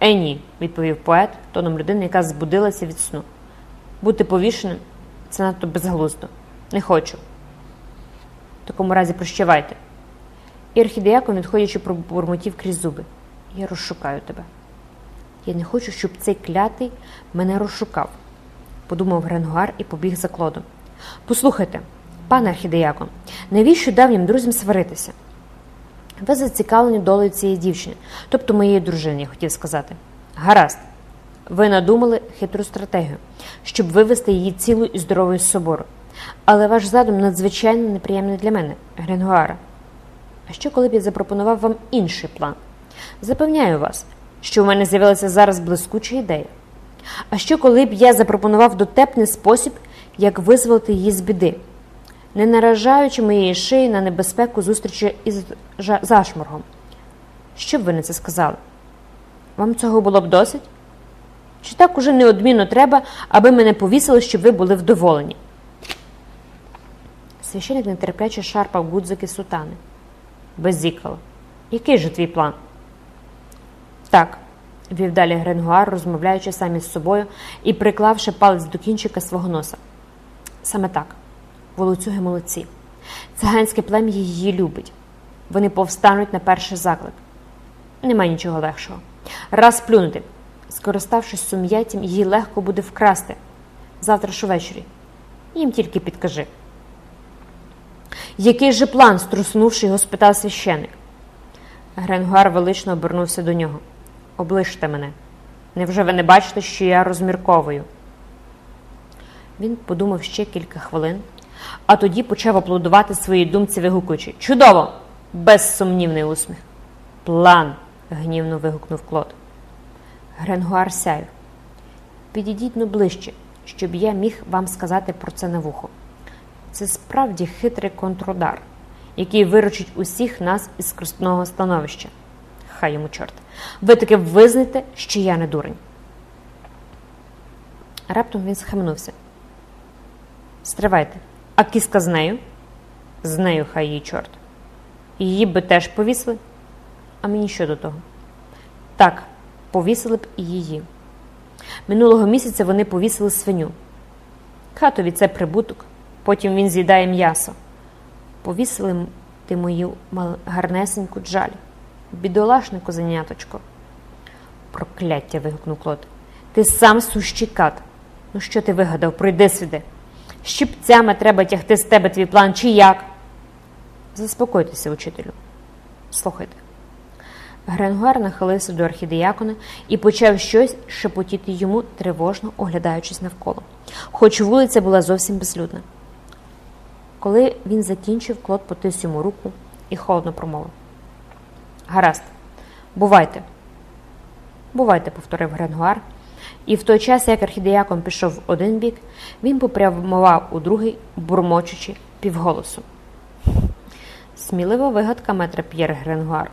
Е, ні, відповів поет тоном людини, яка збудилася від сну. Бути повішеним це надто безглуздо. Не хочу. В такому разі прощавайте. І архідеякон, відходячи, пробурмотів крізь зуби. Я розшукаю тебе. Я не хочу, щоб цей клятий мене розшукав, подумав Гренгуар і побіг за клодом. Послухайте, пане архідеякон, навіщо давнім друзям сваритися? Ви зацікавлені долею цієї дівчини, тобто моєї дружини, я хотів сказати. Гаразд, ви надумали хитру стратегію, щоб вивести її цілу і здоровою з собору. Але ваш задум надзвичайно неприємний для мене, Гренгуара. А що, коли б я запропонував вам інший план? Запевняю вас, що у мене з'явилася зараз блискуча ідея. А що, коли б я запропонував дотепний спосіб, як визволити її з біди, не наражаючи моєї шиї на небезпеку зустрічі із зашморгом? Що б ви на це сказали? Вам цього було б досить? Чи так уже неодмінно треба, аби мене повісили, щоб ви були вдоволені? Священик нетерпляче шарпав гудзики сутани. Беззікало. Який же твій план? Так, вів далі Гренгуар, розмовляючи сам із собою і приклавши палець до кінчика свого носа. Саме так, волоцюги молодці. Циганське плем'я її любить. Вони повстануть на перший заклик. Нема нічого легшого. Раз плюнути. Скориставшись сум'яттям, її легко буде вкрасти завтра ж увечері. Їм тільки підкажи. Який же план, струснувши його, спитав священик. Гренгуар велично обернувся до нього. Оближте мене. Невже ви не бачите, що я розмірковую? Він подумав ще кілька хвилин, а тоді почав аплодувати своїй думці, вигукуючи Чудово! Безсумнівний усміх. План. гнівно вигукнув Клод. Гренгуар сяйв. Підійдіть ну ближче, щоб я міг вам сказати про це на вухо. Це справді хитрий контрудар, який виручить усіх нас із скрутного становища. Хай йому чорт. Ви таки визнаєте, що я не дурень. Раптом він схаменувся. Стривайте, а кіска з нею? З нею хай її чорт. Її би теж повісили? А мені що до того? Так, повісили б і її. Минулого місяця вони повісили свиню. Хатові це прибуток, потім він з'їдає м'ясо. Повісити мою гарнесеньку Джалі. Бідолашне козеняточко. Прокляття. вигукнув Клод. Ти сам сущий кат. Ну, що ти вигадав? Пройди сюди. Щипцями треба тягти з тебе твій план, чи як? Заспокойтеся, учителю. Слухайте. Гренгуар нахилився до архідеякона і почав щось шепотіти йому, тривожно оглядаючись навколо, хоч вулиця була зовсім безлюдна. Коли він закінчив, Клод потис йому руку і холодно промовив. Гаразд, бувайте. Бувайте, повторив Гренгуар, і в той час, як архідеякон пішов в один бік, він попрямував у другий, бурмочучи півголосом. Смілива вигадка метра П'єр Гренгуар.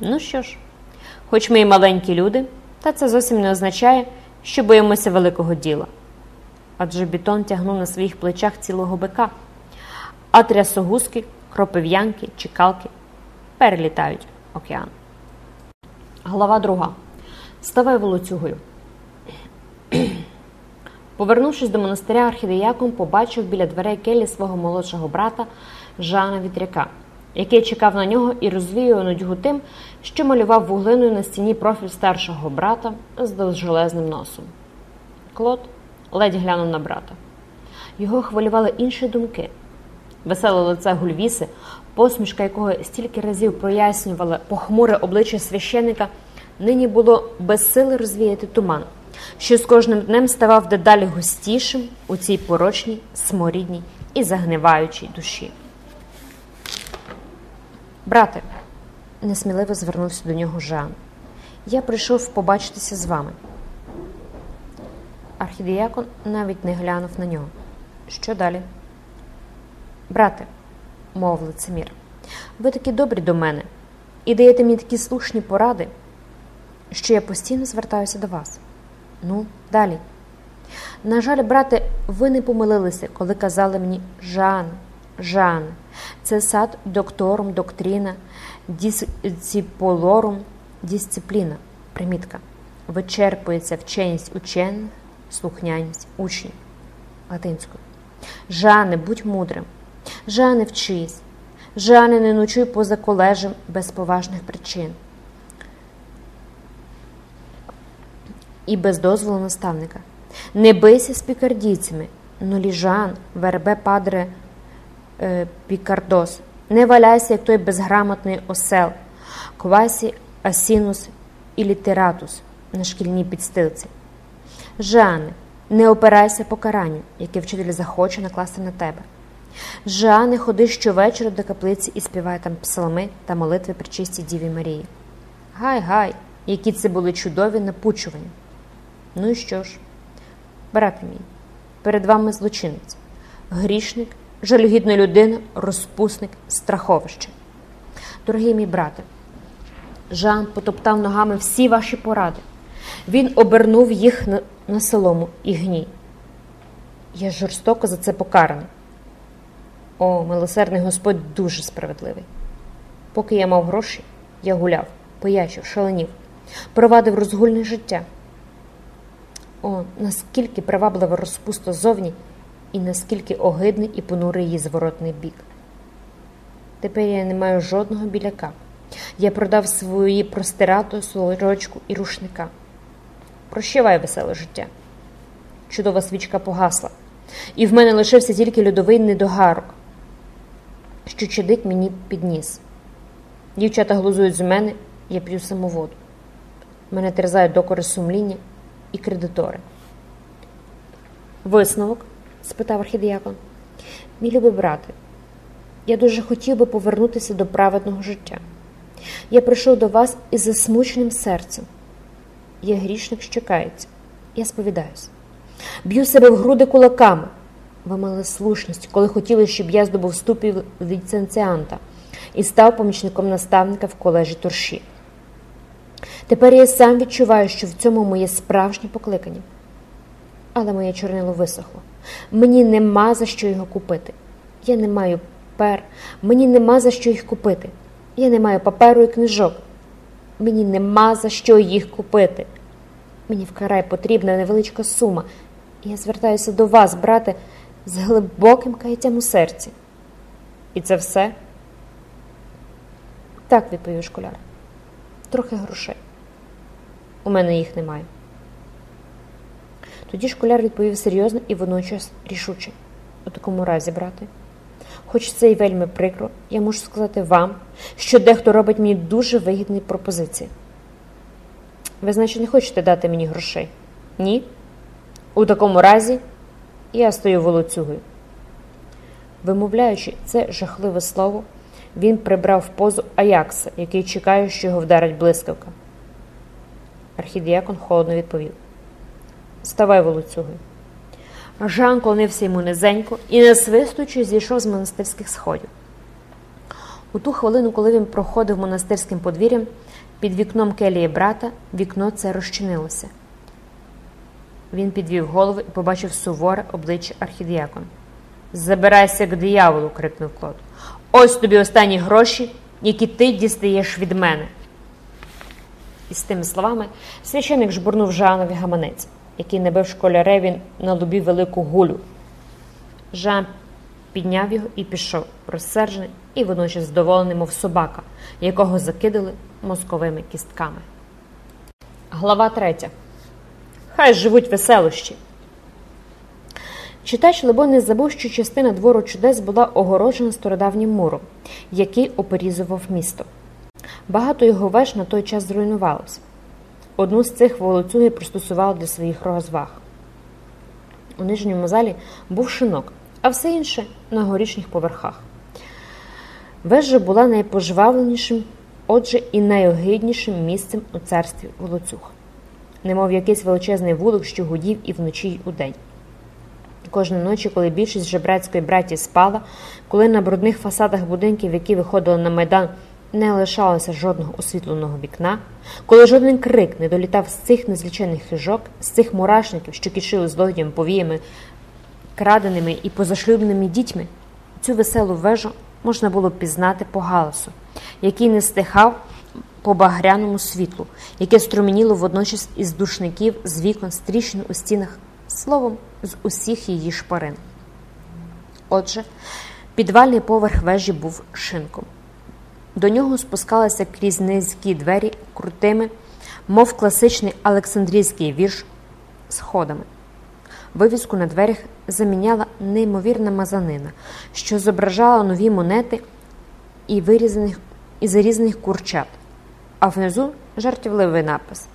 Ну що ж, хоч ми і маленькі люди, та це зовсім не означає, що боїмося великого діла. Адже бітон тягнув на своїх плечах цілого бика, а трясогузки, кропив'янки, чекалки перелітають океан. Глава друга. Ставай волоцюгою. Повернувшись до монастиря, архідеяком побачив біля дверей келі свого молодшого брата Жана Вітряка, який чекав на нього і розвіював нудьгу тим, що малював вуглиною на стіні профіль старшого брата з довжелезним носом. Клод ледь глянув на брата. Його хвилювали інші думки. Веселе лице Гульвіси, посмішка якого стільки разів прояснювала похмуре обличчя священика, нині було без сили розвіяти туман, що з кожним днем ставав дедалі густішим у цій порочній, сморідній і загниваючій душі. Брате, несміливо звернувся до нього Жан. Я прийшов побачитися з вами. Архідіякон навіть не глянув на нього. Що далі? Брате, мовив лицемір, ви такі добрі до мене і даєте мені такі слушні поради, що я постійно звертаюся до вас. Ну, далі. На жаль, брате, ви не помилилися, коли казали мені Жан, Жан, це сад докторум, доктрина, дисциполорум, дисципліна. Примітка. вичерпується вченість учених, слухняність учнів латинською. Жане, будь мудрим, Жане, вчись, Жане, не ночуй поза колежем без поважних причин. І без дозволу наставника. Не бийся з пікардійцями, ноліжан, вербе падре е, пікардос. Не валяйся, як той безграмотний осел, квасі асінус і літератус на шкільній підстилці. Жане, не опирайся покаранню, яке вчитель захоче накласти на тебе. Жане, ходи щовечора до каплиці і співай там псалми та молитви при чистій Діві Марії. Гай, гай, які це були чудові напучування. Ну і що ж, брате мій, перед вами злочинець, грішник, жалюгідна людина, розпусник, страховище. Дорогий мій брате, Жан потоптав ногами всі ваші поради. Він обернув їх на, на солому і гній. Я жорстоко за це покараний. О, милосердний Господь дуже справедливий. Поки я мав гроші, я гуляв, пиячив, шаленів, провадив розгульне життя. О, наскільки приваблива розпуста зовні, і наскільки огидний і понурий її зворотний бік. Тепер я не маю жодного біляка. Я продав свої простирату, сорочку і рушника. Прощавай веселе життя. Чудова свічка погасла, і в мене лишився тільки льодовий недогарок, що чадить мені під ніс. Дівчата глузують з мене, я п'ю самоводу. Мене терзають докори сумління і кредитори. Висновок? спитав архідіакон. Мій любий брате, я дуже хотів би повернутися до праведного життя. Я прийшов до вас із засмученим серцем. Я грішник, що кається. Я сповідаюся. Б'ю себе в груди кулаками. Ви мали слушність, коли хотіли, щоб я здобув ступів ліцензіанта і став помічником наставника в колежі Торші. Тепер я сам відчуваю, що в цьому моє справжнє покликання. Але моє чорнило висохло. Мені нема за що його купити. Я не маю пер, мені нема за що їх купити. Я не маю паперу і книжок. Мені нема за що їх купити. Мені вкрай потрібна невеличка сума, і я звертаюся до вас, брате, з глибоким каяттям у серці. І це все? Так, відповів школяр. Трохи грошей. У мене їх немає. Тоді школяр відповів серйозно і водночас рішуче. У такому разі, брате, хоч це й вельми прикро, я можу сказати вам, що дехто робить мені дуже вигідні пропозиції. Ви, значить, не хочете дати мені грошей? Ні? У такому разі я стою волоцюгою. Вимовляючи це жахливе слово, він прибрав позу Аякса, який чекає, що його вдарить блискавка. Архідіакон холодно відповів: Ставай волоцюгою. Жан клонився йому низенько і, насвистуючи, зійшов з монастирських сходів. У ту хвилину, коли він проходив монастирським подвір'ям, під вікном келії брата вікно це розчинилося. Він підвів голову і побачив суворе обличчя архідіакона. Забирайся к дияволу, крикнув Клод. Ось тобі останні гроші, які ти дістаєш від мене. І з тими словами священик жбурнув Жанові гаманець, який набив школяреві на лобі велику гулю. Жан підняв його і пішов, розсержений і водночас здоволений, мов собака, якого закидали мозковими кістками. Глава третя. Хай живуть веселощі. Читач, либо, не забув, що частина двору чудес була огороджена стародавнім муром, який оперізував місто. Багато його веж на той час зруйнувалося. Одну з цих волоцюги пристосували для своїх розваг. У нижньому залі був шинок, а все інше на горішніх поверхах. Вежа була найпожвавленішим, отже, і найогиднішим місцем у царстві волоцюг, немов якийсь величезний вулик, що гудів і вночі й удень. Кожної ночі, коли більшість жебрацької браті спала, коли на брудних фасадах будинків, які виходили на майдан, не лишалося жодного освітленого вікна, коли жоден крик не долітав з цих незлічених хижок, з цих мурашників, що кишили злодієм повіями, краденими і позашлюбними дітьми, цю веселу вежу можна було пізнати по галасу, який не стихав по багряному світлу, яке струменіло водночас із душників, з вікон, стріщин у стінах, словом, з усіх її шпарин. Отже, підвальний поверх вежі був шинком. До нього спускалися крізь низькі двері крутими, мов класичний Олександрійський вірш, сходами. Вивіску на дверях заміняла неймовірна мазанина, що зображала нові монети і вирізаних і зарізаних курчат, а внизу жартівливий напис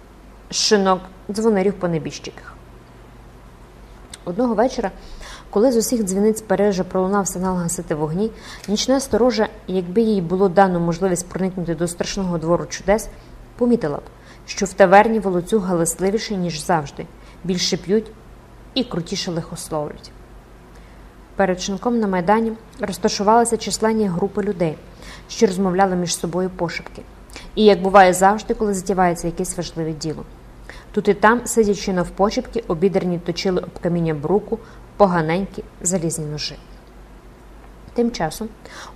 Шинок дзвонарів по небіжчиках. Одного вечора, коли з усіх дзвіниць Парижа пролунав сигнал гасити вогні, нічна сторожа, якби їй було дано можливість проникнути до страшного двору чудес, помітила б, що в таверні волоцюг галасливіше, ніж завжди, більше п'ють і крутіше лихословлять. Перед шинком на майдані розташувалися численні групи людей, що розмовляли між собою пошепки. І як буває завжди, коли затівається якесь важливе діло. Тут і там, сидячи навпочепки, обідерні точили об каміння бруку поганенькі залізні ножи. Тим часом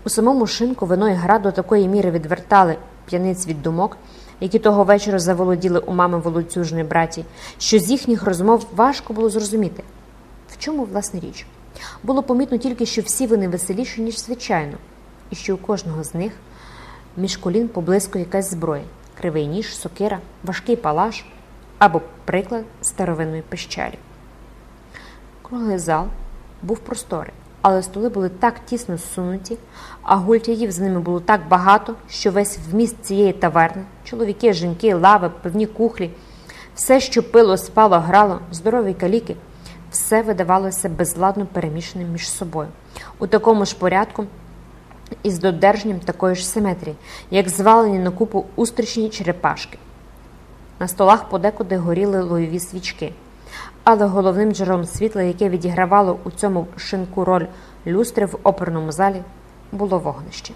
у самому шинку вино і гра до такої міри відвертали п'яниць від думок, які того вечора заволоділи у мами волоцюжної браті, що з їхніх розмов важко було зрозуміти, в чому власне річ. Було помітно тільки, що всі вони веселіші, ніж звичайно, і що у кожного з них між колін поблизько якась зброя, кривий ніж, сокира, важкий палаш або приклад старовинної пещері. Круглий зал був просторий, але столи були так тісно зсунуті, а гультяїв з ними було так багато, що весь вміст цієї таверни чоловіки, жінки, лави, певні кухлі, все, що пило, спало, грало, здорові каліки, все видавалося безладно перемішаним між собою. У такому ж порядку і з додержанням такої ж симетрії, як звалені на купу устрічні черепашки. На столах подекуди горіли лоєві свічки, але головним джерелом світла, яке відігравало у цьому шинку роль люстри в оперному залі, було вогнище.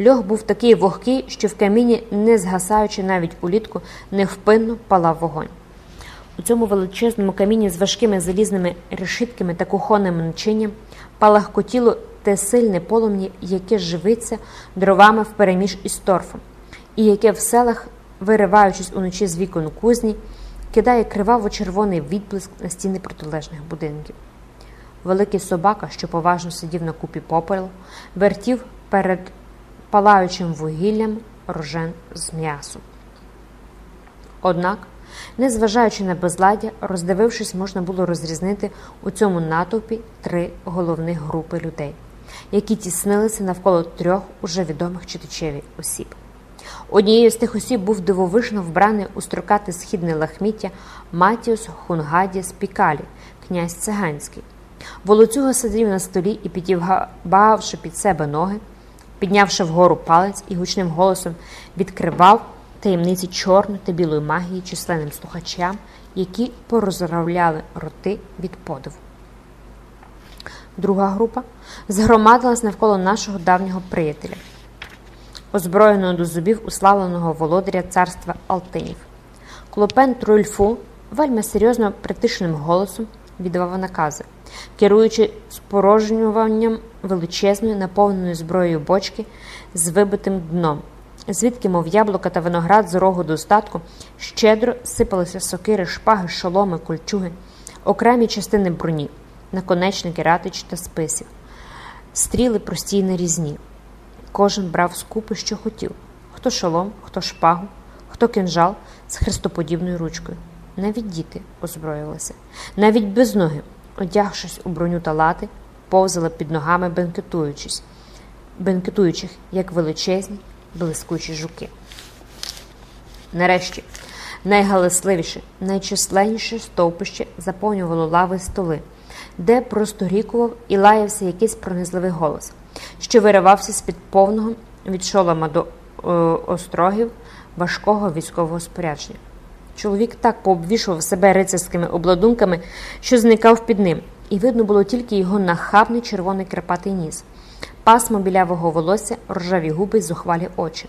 Льох був такий вогкий, що в каміні, не згасаючи навіть улітку, невпинно палав вогонь. У цьому величезному каміні з важкими залізними решитками та кухонним начинням палахкотіло те сильне полум'я, яке живиться дровами впереміж із торфом, і яке в селах, вириваючись уночі з вікон кузні, кидає криваво-червоний відблиск на стіни протилежних будинків. Великий собака, що поважно сидів на купі попелу, вертів перед палаючим вугіллям рожен з м'ясом. Однак, незважаючи на безладдя, роздивившись, можна було розрізнити у цьому натовпі три головних групи людей, які тіснилися навколо трьох уже відомих читачеві осіб. Однією з тих осіб був дивовижно вбраний у строкате східне лахміття Матіус Хунгадіс Пікалі, князь циганський. Волоцюга сидів на столі і, підівбавши під себе ноги, піднявши вгору палець і гучним голосом відкривав таємниці чорної та білої магії численним слухачам, які порозравляли роти від подиву. Друга група згромадилась навколо нашого давнього приятеля, озброєного до зубів уславленого володаря царства Алтинів. Клопен Трульфу вельми серйозно притишеним голосом віддавав накази, керуючи спорожнюванням величезної, наповненої зброєю бочки з вибитим дном, звідки, мов яблука та виноград з рогу до остатку, щедро сипалися сокири, шпаги, шоломи, кольчуги, окремі частини броні, наконечники ратич та списів, стріли прості й нарізні. Кожен брав скупи, що хотів хто шолом, хто шпагу, хто кинжал з хрестоподібною ручкою. Навіть діти озброїлися, навіть без ноги, одягшись у броню та лати, повзали під ногами, бенкетуючись, бенкетуючих, як величезні, блискучі жуки. Нарешті найгаласливіше, найчисленніше стовпище заповнювало лави столи, де просторікував і лаявся якийсь пронизливий голос, що виривався з під повного від шолома до е, острогів важкого військового спорядження. Чоловік так пообвішував себе рицарськими обладунками, що зникав під ним, і видно було тільки його нахабний червоний крапатий ніс, пасмо білявого волосся, рожеві губи й зухвалі очі.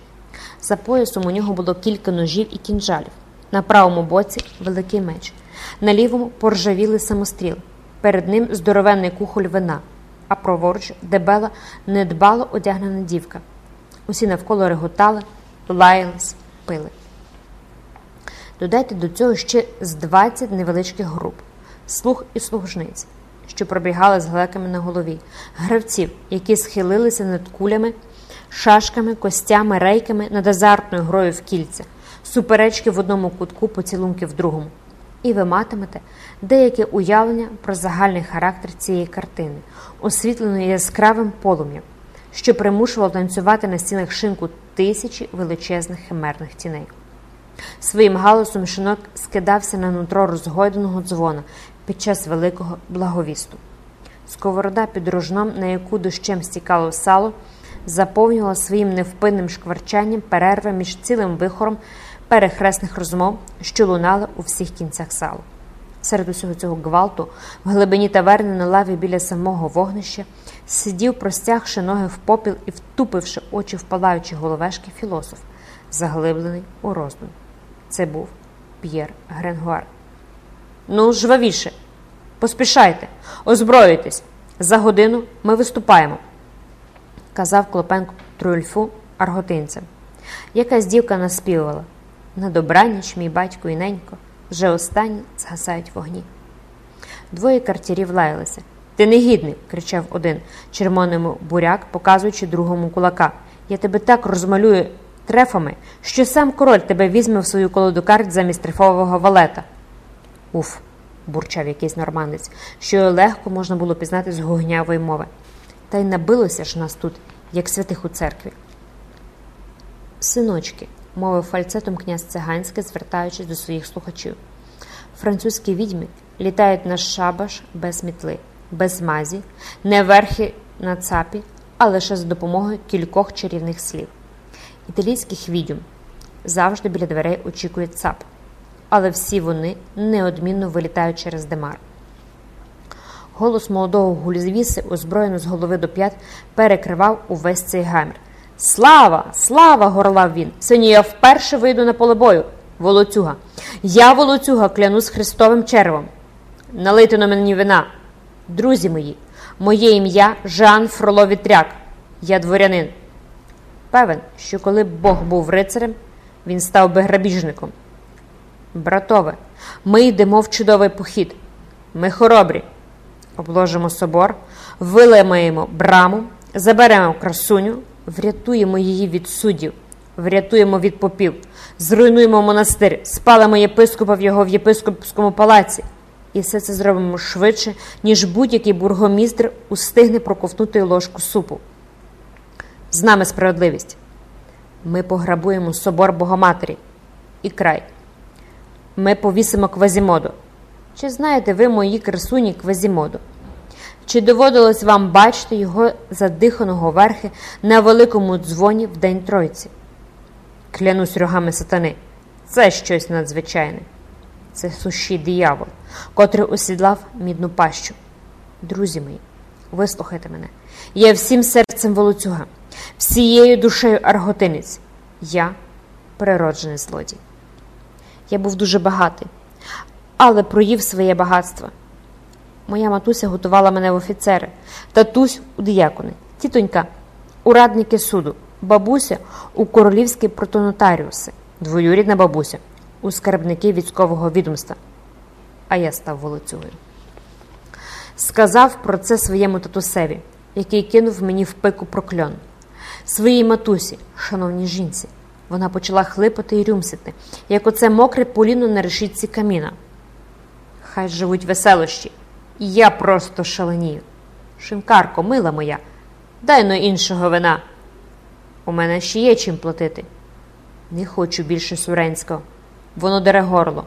За поясом у нього було кілька ножів і кінжалів. На правому боці великий меч, на лівому поржавілий самостріл. Перед ним здоровенний кухоль вина, а праворуч дебела недбало одягнена дівка. Усі навколо реготали, лаялись, пили. Додайте до цього ще з 20 невеличких груп, слуг і служниць, що пробігали з глеками на голові, гравців, які схилилися над кулями, шашками, костями, рейками над азартною грою в кільця, суперечки в одному кутку, поцілунки в другому. І ви матимете деяке уявлення про загальний характер цієї картини, освітленої яскравим полум'ям, що примушувало танцювати на стінах шинку тисячі величезних химерних тіней. Своїм галасом шинок скидався на нутро розгойденого дзвона під час великого благовісту. Сковорода під рожном, на яку дощем стікало сало, заповнювала своїм невпинним шкварчанням перерви між цілим вихором перехресних розмов, що лунали у всіх кінцях салу. Серед усього цього гвалту, в глибині таверни на лаві біля самого вогнища, сидів, простягши ноги в попіл і втупивши очі в палаючі головешки філософ, заглиблений у роздум. Це був П'єр Гренгуар. Ну, жвавіше, поспішайте, озброюйтесь. За годину ми виступаємо, казав Клопенко Трюльфу арготинцям. Якась дівка наспівувала. На добраніч, мій батько і ненько, вже останні згасають вогні. Двоє картірів лаялися. Ти негідний, кричав один червоному буряк, показуючи другому кулака. Я тебе так розмалюю трефами, що сам король тебе візьме в свою колоду карт замість трефового валета. Уф, бурчав якийсь норманець, що легко можна було пізнати з гугнявої мови. Та й набилося ж нас тут, як святих у церкві. Синочки, мовив фальцетом князь циганський, звертаючись до своїх слухачів. Французькі відьми літають на шабаш без мітли, без мазі, не верхи на цапі, а лише за допомогою кількох чарівних слів. Італійських відьм завжди біля дверей очікує цап, але всі вони неодмінно вилітають через демар. Голос молодого гульзвіси, озброєно з голови до п'ят, перекривав увесь цей гамір. Слава, слава! горлав він. Сьогодні я вперше вийду на поле бою. Волоцюга. Я, волоцюга, клянусь Христовим червом. Налийте на мені вина. Друзі мої, моє ім'я Жан Фроло Вітряк. Я дворянин. Певен, що коли б Бог був рицарем, він став би грабіжником. Братове, ми йдемо в чудовий похід. Ми хоробрі. Обложимо собор, вилимаємо браму, заберемо красуню, врятуємо її від суддів, врятуємо від попів, зруйнуємо монастир, спалимо єпископа в його в єпископському палаці. І все це зробимо швидше, ніж будь-який бургомістр устигне проковтнути ложку супу. З нами справедливість. Ми пограбуємо собор Богоматері і край. Ми повісимо Квазімоду. Чи знаєте ви мої красуні Квазімоду? Чи доводилось вам бачити його задиханого верхи на великому дзвоні в День Тройці? Клянусь рогами сатани, це щось надзвичайне. Це сущий диявол, котрий осідлав мідну пащу. Друзі мої, вислухайте мене. Я всім серцем волоцюга, всією душею арготинець. Я природжений злодій. Я був дуже багатий, але проїв своє багатство. Моя матуся готувала мене в офіцери, татусь у диякони, тітонька у радники суду, бабуся у королівські протонотаріуси, двоюрідна бабуся у скарбники військового відомства. А я став волоцюгою. Сказав про це своєму татусеві, який кинув мені в пику прокльон. Своїй матусі, шановній жінці, вона почала хлипати і рюмсити, як оце мокре поліно на решітці каміна. Хай живуть веселощі. Я просто шаленію. Шинкарко, мила моя, дай но іншого вина. У мене ще є чим платити. Не хочу більше суренського. Воно дере горло.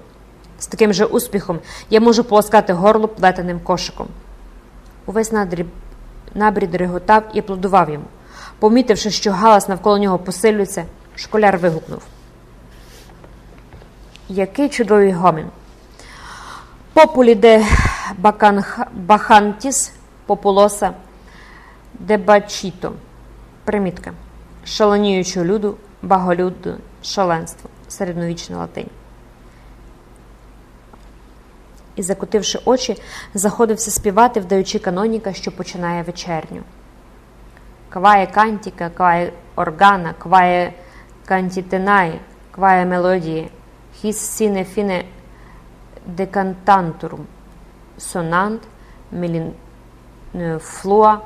З таким же успіхом я можу полоскати горло плетеним кошиком. Увесь надріб, набрід реготав і аплодував йому. Помітивши, що галас навколо нього посилюється, школяр вигукнув. Який чудовий гомін! Популі де бахантіс популоса дебачіто. Примітка. Шаленіючого люду, баголюду, шаленство. Середньовічна латинь. І, закотивши очі, заходився співати, вдаючи каноніка, що починає вечерню. Кває кантіка, кває органа, кває cantitenae, quae melodie, his sine fine decantanturum, sonant flua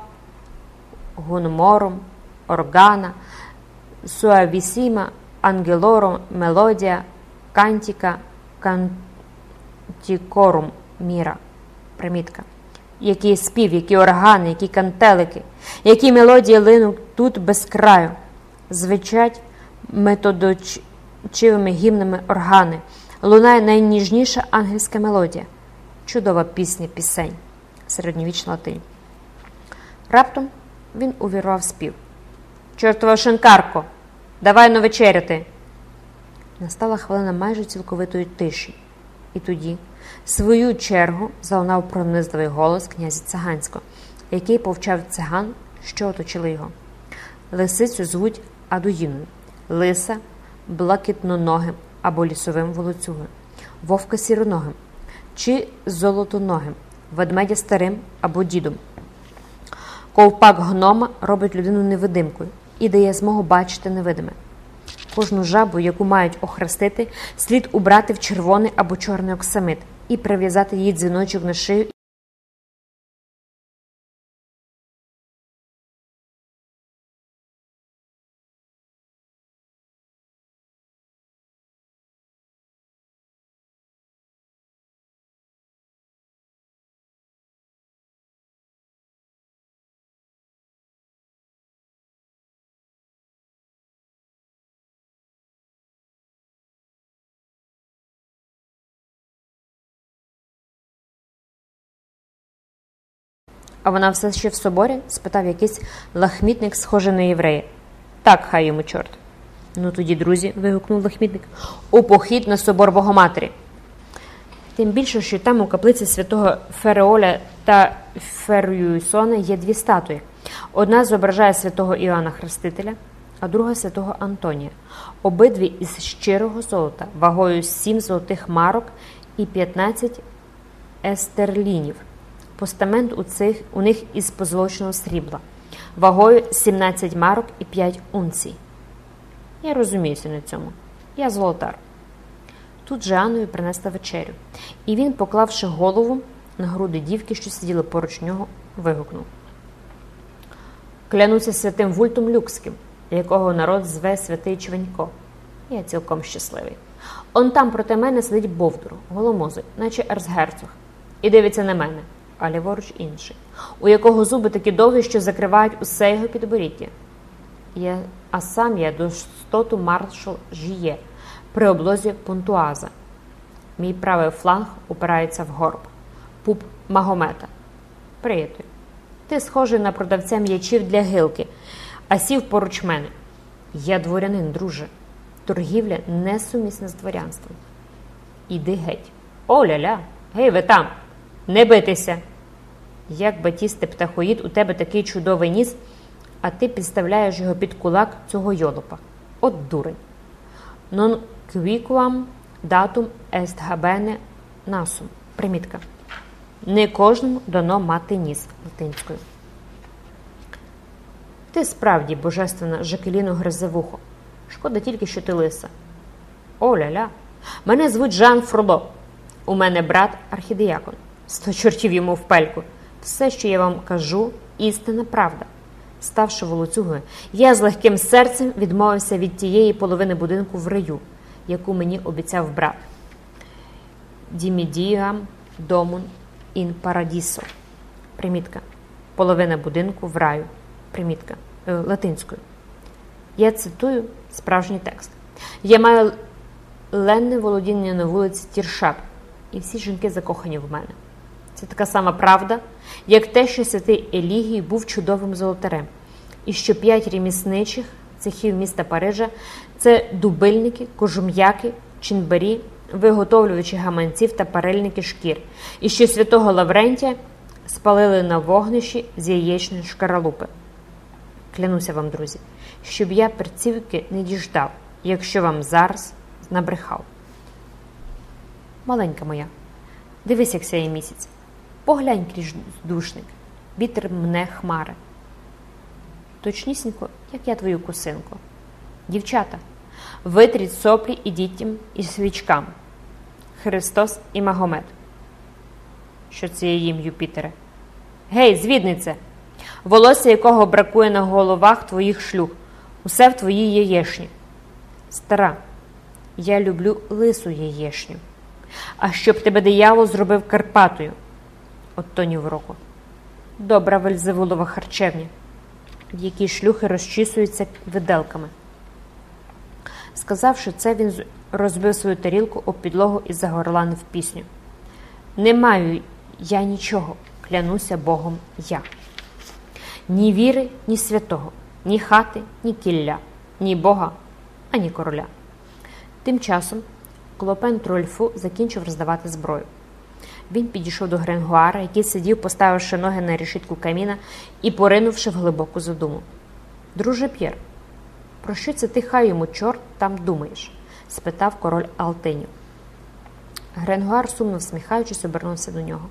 humorum organa, suavissima angelorum melodia cantica canticorum mira. Примітка. Які спів, які органи, які кантелики, які мелодії линуть тут без краю, звичать методочивими гімнами органи, лунає найніжніша ангельська мелодія, чудова пісня пісень, середньовічна латинь. Раптом він увірвав спів. Чортова шинкарко, давай но вечеряти. Настала хвилина майже цілковитої тиші, і тоді, в свою чергу, залунав пронизливий голос князя Циганського, який повчав циган, що оточили його. Лисицю звуть Адуїною, лиса блакитноногим або лісовим волоцюгою, вовка сіроногим чи золотоногим, ведмедя старим або дідом. Ковпак гнома робить людину невидимкою і дає змогу бачити невидиме. Кожну жабу, яку мають охрестити, слід убрати в червоний або чорний оксамит і прив'язати її дзвіночок на шию. А вона все ще в соборі? спитав якийсь лахмітник, схожий на єврея. Так, хай йому чорт. Ну тоді, друзі, вигукнув лахмітник, у похід на собор Богоматері. Тим більше, що там у каплиці святого Фереоля та Ферюйсона є дві статуї. Одна зображає святого Іоанна Хрестителя, а друга святого Антонія. Обидві із щирого золота, вагою 7 золотих марок і 15 estерлінів. Постамент у цих у них із позолоченого срібла, вагою 17 марок і 5 унцій. Я розуміюся на цьому. Я золотар. Тут Жанові принесла вечерю, і він, поклавши голову на груди дівки, що сиділи поруч нього, вигукнув: Клянуся святим вультом Люкським, якого народ зве святий Чвенько. Я цілком щасливий. Он там проти мене сидить Бовдур, голомозий, наче ерцгерцог, і дивиться на мене а ліворуч інший, у якого зуби такі довгі, що закривають усе його підборіддя. Я, А сам я до стоту маршал Жіє при облозі Пунтуаза. Мій правий фланг упирається в горб, пуп Магомета. Приятель, ти схожий на продавця м'ячів для гилки, а сів поруч мене. Я дворянин, друже. Торгівля несумісна з дворянством. Іди геть. О-ля-ля, гей, ви там! Не битися. Як батісте птахоїд, у тебе такий чудовий ніс, а ти підставляєш його під кулак цього йолопа. От дурень. Non quiquam datum est habene nasum. Примітка. Не кожному дано мати ніс латинською. Ти справді божественна Жакеліно гризе вухо. Шкода тільки, що ти лиса. О-ля-ля. Мене звуть Жан Фроло. У мене брат архідіякон. Сто чортів йому в пельку. Все, що я вам кажу, істинна правда. Ставши волоцюгою, я з легким серцем відмовився від тієї половини будинку в раю, яку мені обіцяв брат. Дімідіам домун ін парадісо. Примітка. Половина будинку в раю. Примітка е, латинською. Я цитую справжній текст. Я маю ленне володіння на вулиці Тіршап, і всі жінки закохані в мене. Це така сама правда, як те, що святий Елігій був чудовим золотарем, і що п'ять ремісничих цехів міста Парижа це дубильники, кожум'яки, чинбарі, виготовлювачі гаманців та парильники шкір, і що святого Лаврентія спалили на вогнищі з яєчної шкаралупи. Клянуся вам, друзі, щоб я перцівки не діждав, якщо вам зараз набрехав. Маленька моя, дивись, як сяє місяць. Поглянь крізь душник, вітер мне хмари. Точнісінько, як я твою косинку. Дівчата, Витріть соплі і дітям і свічкам. Христос і Магомед. Що це є їм, Юпітере? Гей, звіднице! Волосся якого бракує на головах твоїх шлюх, усе в твоїй яєшні. Стара, я люблю лису яєшню. А щоб тебе диявол зробив Карпатою, от тонів року. Добра вельзевулова харчевня, в якій шлюхи розчісуються виделками. Сказавши це, він розбив свою тарілку об підлогу і загорланив пісню. Не маю я нічого, клянуся Богом я. Ні віри, ні святого, ні хати, ні кілля, ні Бога, ані короля. Тим часом Клопен Трольфу закінчив роздавати зброю. Він підійшов до Гренгуара, який сидів, поставивши ноги на рішитку каміна і поринувши в глибоку задуму. Друже П'єр, про що це ти хай йому, чорт, там думаєш? спитав король Алтинів. Гренгуар, сумно всміхаючись, обернувся до нього.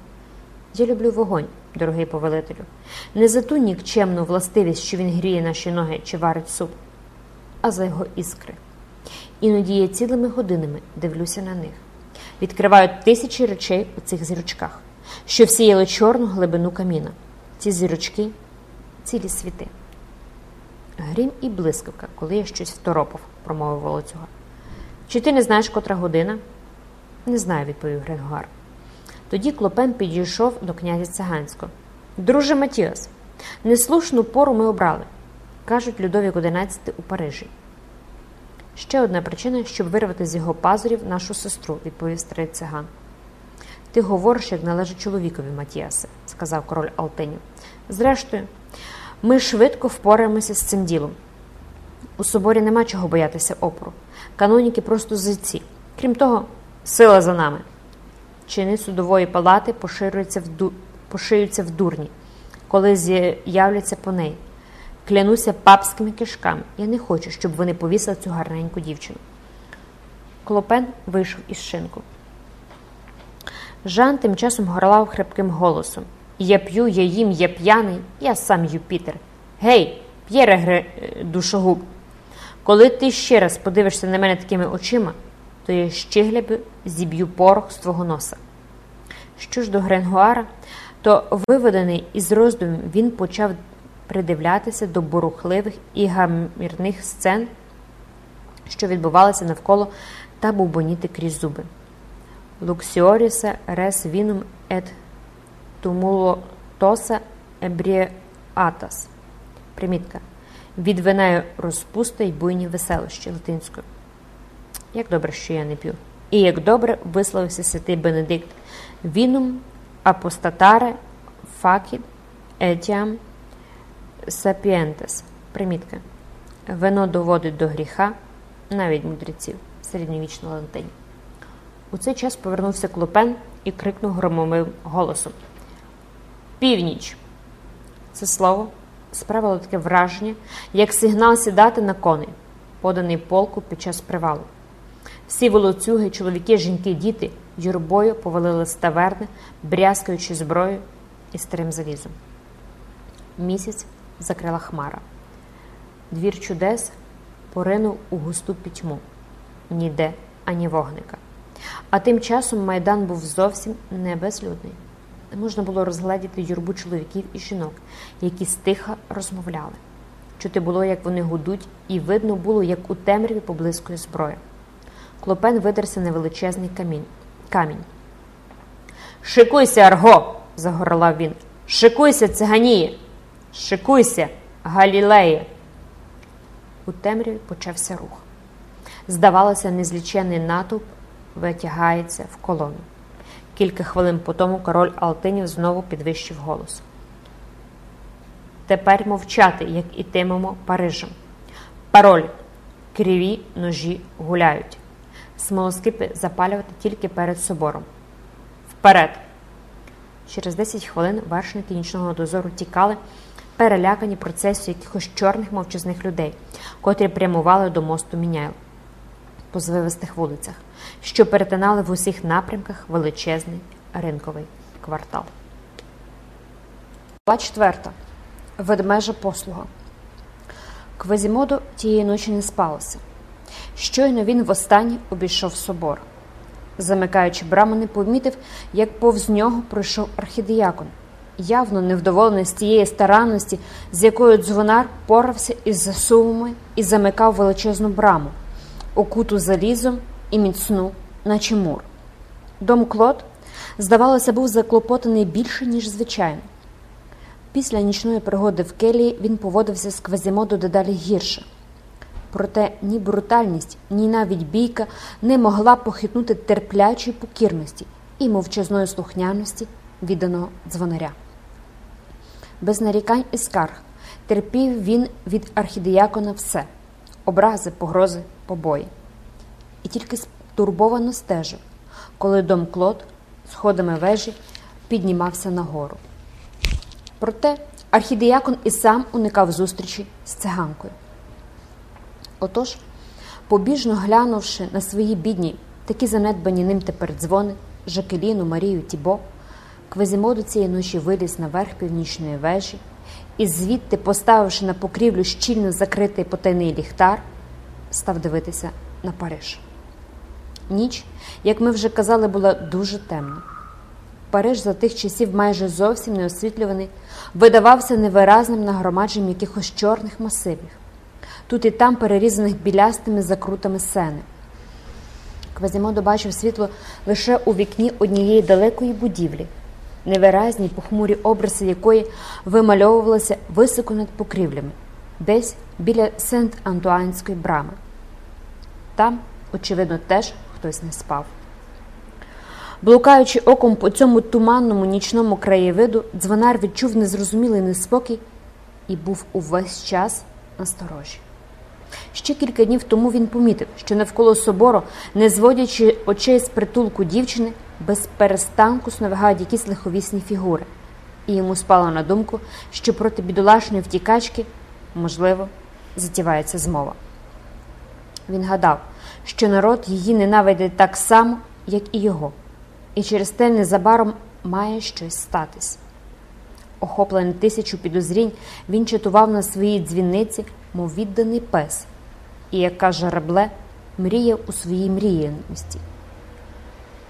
Я люблю вогонь, дорогий повелителю, не за ту нікчемну властивість, що він гріє наші ноги чи варить суп, а за його іскри. Іноді я цілими годинами дивлюся на них. Відкриваю тисячі речей у цих зірочках, що всіяли чорну глибину каміна. Ці зірочки цілі світи. Грім і блискавка, коли я щось второпав, промовив волоцюга. Чи ти не знаєш, котра година? Не знаю, відповів Гренгуар. Тоді Клопен підійшов до князя Циганського. Друже Матіас, неслушну пору ми обрали, кажуть Людовік XI у Парижі. Ще одна причина, щоб вирвати з його пазурів нашу сестру, відповів старий циган. Ти говориш, як належить чоловікові, Матіасе, сказав король Алтинів. Зрештою, ми швидко впораємося з цим ділом. У соборі нема чого боятися опору. Каноніки просто зайці. Крім того, сила за нами. Чини судової палати поширюються в, ду... поширюються в дурні, коли з'являться по неї. Клянуся папськими кишками. Я не хочу, щоб вони повісили цю гарненьку дівчину. Клопен вийшов із шинку. Жан тим часом горлав хрипким голосом. Я п'ю, я їм, я п'яний, я сам Юпітер. Гей, П'єре гри... душогуб, коли ти ще раз подивишся на мене такими очима, то я щигляб зіб'ю порох з твого носа. Що ж до Гренгуара, то виведений із роздумів він почав придивлятися до борухливих і гамірних сцен, що відбувалися навколо та бубоніти крізь зуби. Луксіоріса рес вінум ет тумулотоса ебріатас. Примітка. Від вина розпуста й буйні веселощі латинською. Як добре, що я не п'ю. І як добре висловився святий Бенедикт Вінум апостатаре факід етіам сапієнтес. Примітка. Вино доводить до гріха навіть мудреців середньовічно латині. У цей час повернувся клопен і крикнув громовим голосом: Північ! Це слово справило таке враження, як сигнал сідати на коней, поданий полку під час привалу. Всі волоцюги, чоловіки, жінки, діти юрбою повалили з таверни, брязкаючи зброю і старим залізом. Місяць закрила хмара. Двір чудес поринув у густу пітьму, ніде ані вогника. А тим часом майдан був зовсім не безлюдний. Можна було розгледіти юрбу чоловіків і жінок, які стиха розмовляли. Чути було, як вони гудуть, і видно було, як у темряві поблискує зброя. Клопен видерся на величезний камінь. камінь. Шикуйся, Арго! загорлав він. Шикуйся, циганіє! Шикуйся, Галілеє! У темряві почався рух. Здавалося, незлічений натовп витягається в колону. Кілька хвилин по тому король Алтинів знову підвищив голос. Тепер мовчати, як ітимемо Парижем. Пароль криві ножі гуляють. Смолоскипи запалювати тільки перед собором. Вперед! Через 10 хвилин вершники нічного дозору тікали, перелякані процесію якихось чорних мовчазних людей, котрі прямували до мосту Міняйл по звивистих вулицях, що перетинали в усіх напрямках величезний ринковий квартал. Глава четверта. Ведмежа послуга. Квазімоду тієї ночі не спалося. Щойно він востаннє обійшов собор. Замикаючи браму, не помітив, як повз нього пройшов архідіякон, явно невдоволений з тієї старанності, з якою дзвонар порався із засувами і замикав величезну браму, окуту залізом і міцну, наче мур. Дом Клод, здавалося, був заклопотаний більше, ніж звичайно. Після нічної пригоди в келії він поводився з Квазімоду дедалі гірше. Проте ні брутальність, ні навіть бійка не могла похитнути терплячої покірності і мовчазної слухняності відданого дзвонаря. Без нарікань і скарг терпів він від архідіякона все образи, погрози, побої. І тільки стурбовано стежив, коли дом Клод сходами вежі піднімався нагору. Проте архідіякон і сам уникав зустрічі з циганкою. Отож, побіжно глянувши на свої бідні, такі занедбані ним тепер дзвони, Жакеліну, Марію, Тібо, Квазімоду цієї ночі виліз наверх північної вежі і, звідти, поставивши на покрівлю щільно закритий потайний ліхтар, став дивитися на Париж. Ніч, як ми вже казали, була дуже темна. Париж за тих часів майже зовсім не освітлюваний, видавався невиразним нагромадженням якихось чорних масивів, тут і там перерізаних білястими закрутами сени. Квазімодо бачив світло лише у вікні однієї далекої будівлі, невиразні похмурі обриси якої вимальовувалися високо над покрівлями, десь біля Сент-Антуанської брами. Там, очевидно, теж хтось не спав. Блукаючи оком по цьому туманному нічному краєвиду, дзвонар відчув незрозумілий неспокій і був увесь час насторожі. Ще кілька днів тому він помітив, що навколо собору, не зводячи очей з притулку дівчини, без перестанку сновигають якісь лиховісні фігури, і йому спало на думку, що проти бідолашної втікачки, можливо, затівається змова. Він гадав, що народ її ненавидить так само, як і його, і через те незабаром має щось статись. Охоплений тисячу підозрінь, він чатував на своїй дзвіниці, мов відданий пес, і, як каже Рабле, мріяв у своїй мріяності,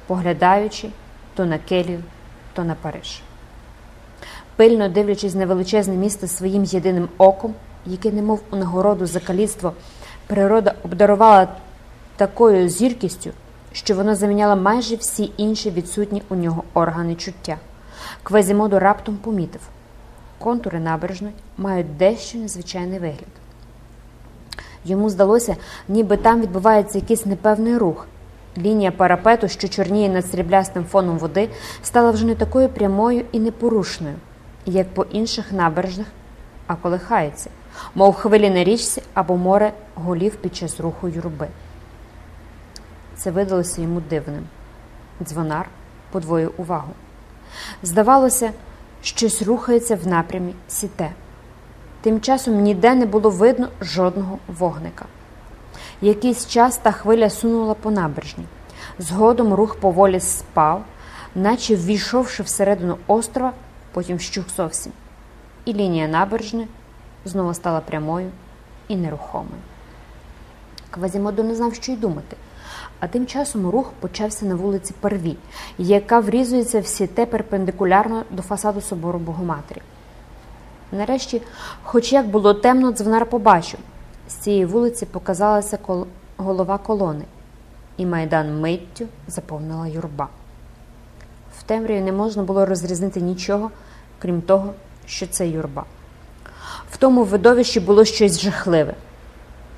поглядаючи то на Келію, то на Париж. Пильно дивлячись на величезне місто своїм єдиним оком, яке, немов у нагороду за каліцтво, природа обдарувала такою зіркістю, що воно заміняло майже всі інші відсутні у нього органи чуття. Квазімоду раптом помітив контури набережної мають дещо незвичайний вигляд. Йому здалося, ніби там відбувається якийсь непевний рух. Лінія парапету, що чорніє над сріблястим фоном води, стала вже не такою прямою і непорушною, як по інших набережних, а колихається, мов хвилі на річці або море голів під час руху юрби. Це видалося йому дивним. Дзвонар подвоїв увагу. Здавалося, щось рухається в напрямі сіте. Тим часом ніде не було видно жодного вогника. Якийсь час та хвиля сунула по набережні. Згодом рух поволі спав, наче ввійшовши всередину острова, потім щух зовсім. І лінія набережни знову стала прямою і нерухомою. Квазімодо не знав, що й думати. А тим часом рух почався на вулиці Перві, яка врізується в сіте перпендикулярно до фасаду собору Богоматері. Нарешті, хоч як було темно, дзвонар побачив, з цієї вулиці показалася кол... голова колони, і майдан миттю заповнила юрба. В темряві не можна було розрізнити нічого, крім того, що це юрба. В тому видовищі було щось жахливе.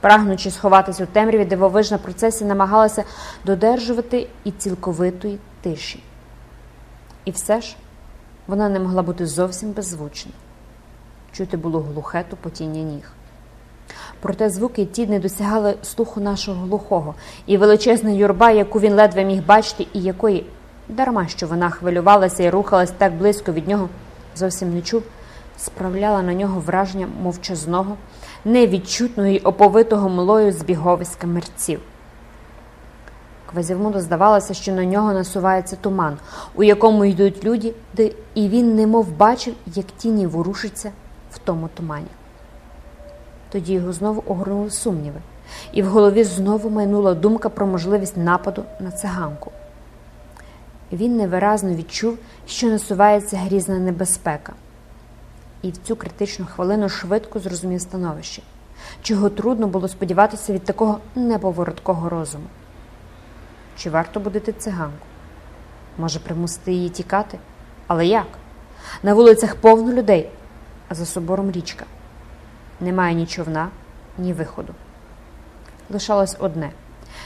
Прагнучи сховатись у темряві, дивовижна процесія намагалася додержувати і цілковитої тиші. І все ж вона не могла бути зовсім беззвучна. Чути було глухе тупотіння ніг. Проте звуки ті не досягали слуху нашого глухого, і величезна юрба, яку він ледве міг бачити, і якої, дарма що вона хвилювалася і рухалась так близько від нього, зовсім не чув, справляла на нього враження мовчазного, невідчутного й оповитого млою збіговиська мерців. Квазівмуду здавалося, що на нього насувається туман, у якому йдуть люди, і він немов бачив, як тіні ворушаться в тому тумані. Тоді його знову огорнули сумніви, і в голові знову майнула думка про можливість нападу на циганку. Він невиразно відчув, що насувається грізна небезпека, і в цю критичну хвилину швидко зрозумів становище, чого трудно було сподіватися від такого неповороткого розуму. Чи варто будити циганку? Може, примусити її тікати? Але як? На вулицях повно людей, а за собором річка. Немає ні човна, ні виходу. Лишалось одне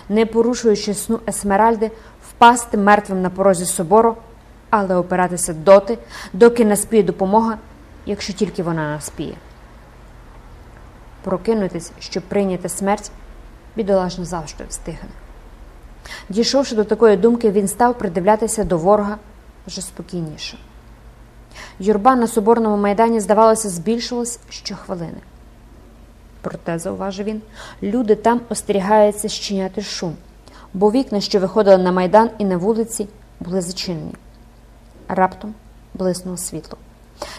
не порушуючи сну Есмеральди, впасти мертвим на порозі собору, але опиратися доти, доки наспіє допомога, якщо тільки вона наспіє. Прокинутись, щоб прийняти смерть, бідолашно завжди встигне. Дійшовши до такої думки, він став придивлятися до ворога вже спокійніше. Юрба на соборному майдані, здавалося, збільшувалась щохвилини. Проте, зауважив він, люди там остерігаються щиняти шум, бо вікна, що виходили на майдан і на вулиці, були зачинені. Раптом блиснуло світло.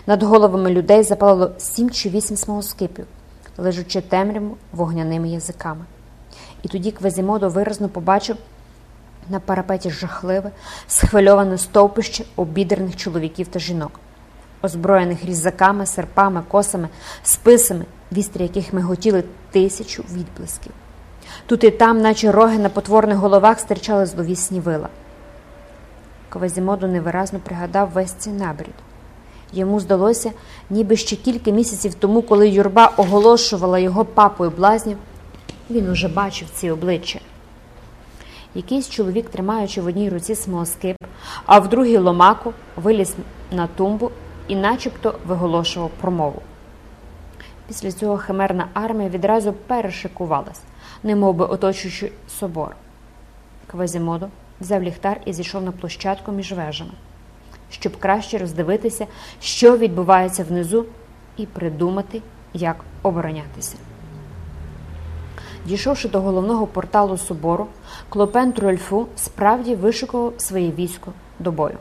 Над головами людей запалило сім чи вісім смолоскипів, лежучи темряву вогняними язиками. І тоді Квазімодо виразно побачив на парапеті жахливе, схвильоване стовпище обідерних чоловіків та жінок, озброєних різаками, серпами, косами, списами, вістрі яких миготіли тисячу відблисків. Тут і там, наче роги на потворних головах, стирчали зловісні вила. Квазімоду невиразно пригадав весь цей набрід. Йому здалося, ніби ще кілька місяців тому, коли юрба оголошувала його папою блазнів, він уже бачив ці обличчя. Якийсь чоловік, тримаючи в одній руці смолоскип, а в другій ломаку, виліз на тумбу і начебто виголошував промову. Після цього химерна армія відразу перешикувалась, немов би оточуючи собор. Квазімодо взяв ліхтар і зійшов на площадку між вежами, щоб краще роздивитися, що відбувається внизу, і придумати, як оборонятися. Дійшовши до головного порталу собору, Клопен Трюельфу справді вишукував своє військо до бою.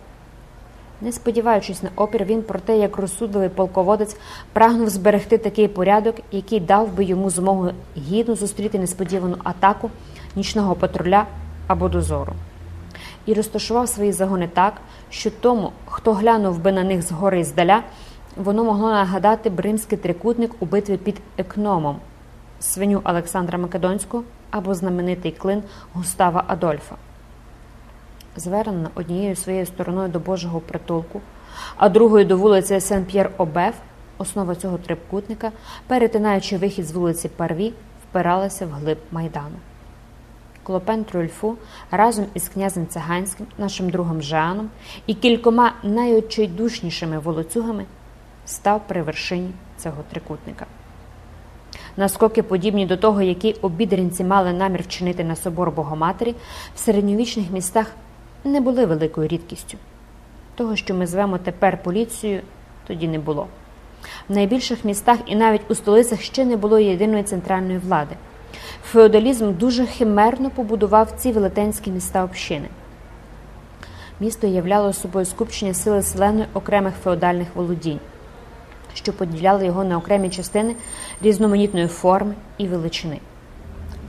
Не сподіваючись на опір, він про те, як розсудливий полководець прагнув зберегти такий порядок, який дав би йому змогу гідно зустріти несподівану атаку нічного патруля або дозору. І розташував свої загони так, що тому, хто глянув би на них згори і здаля, воно могло нагадати бримський трикутник у битві під екномом, свиню Олександра Македонського або знаменитий клин Густава Адольфа звернена однією своєю стороною до Божого притулку, а другою до вулиці Сен-П'єр-Обев, основа цього трикутника, перетинаючи вихід з вулиці Парві, впиралася в глиб майдану. Клопен Трюльфу разом із князем Циганським, нашим другом Жаном і кількома найочайдушнішими волоцюгами став при вершині цього трикутника. Наскоки, подібні до того, які обідренці мали намір вчинити на собор Богоматері, в середньовічних містах не були великою рідкістю. Того, що ми звемо тепер поліцією, тоді не було. В найбільших містах і навіть у столицях ще не було єдиної центральної влади. Феодалізм дуже химерно побудував ці велетенські міста общини. Місто являло собою скупчення сили селеної окремих феодальних володінь, що поділяли його на окремі частини різноманітної форми і величини.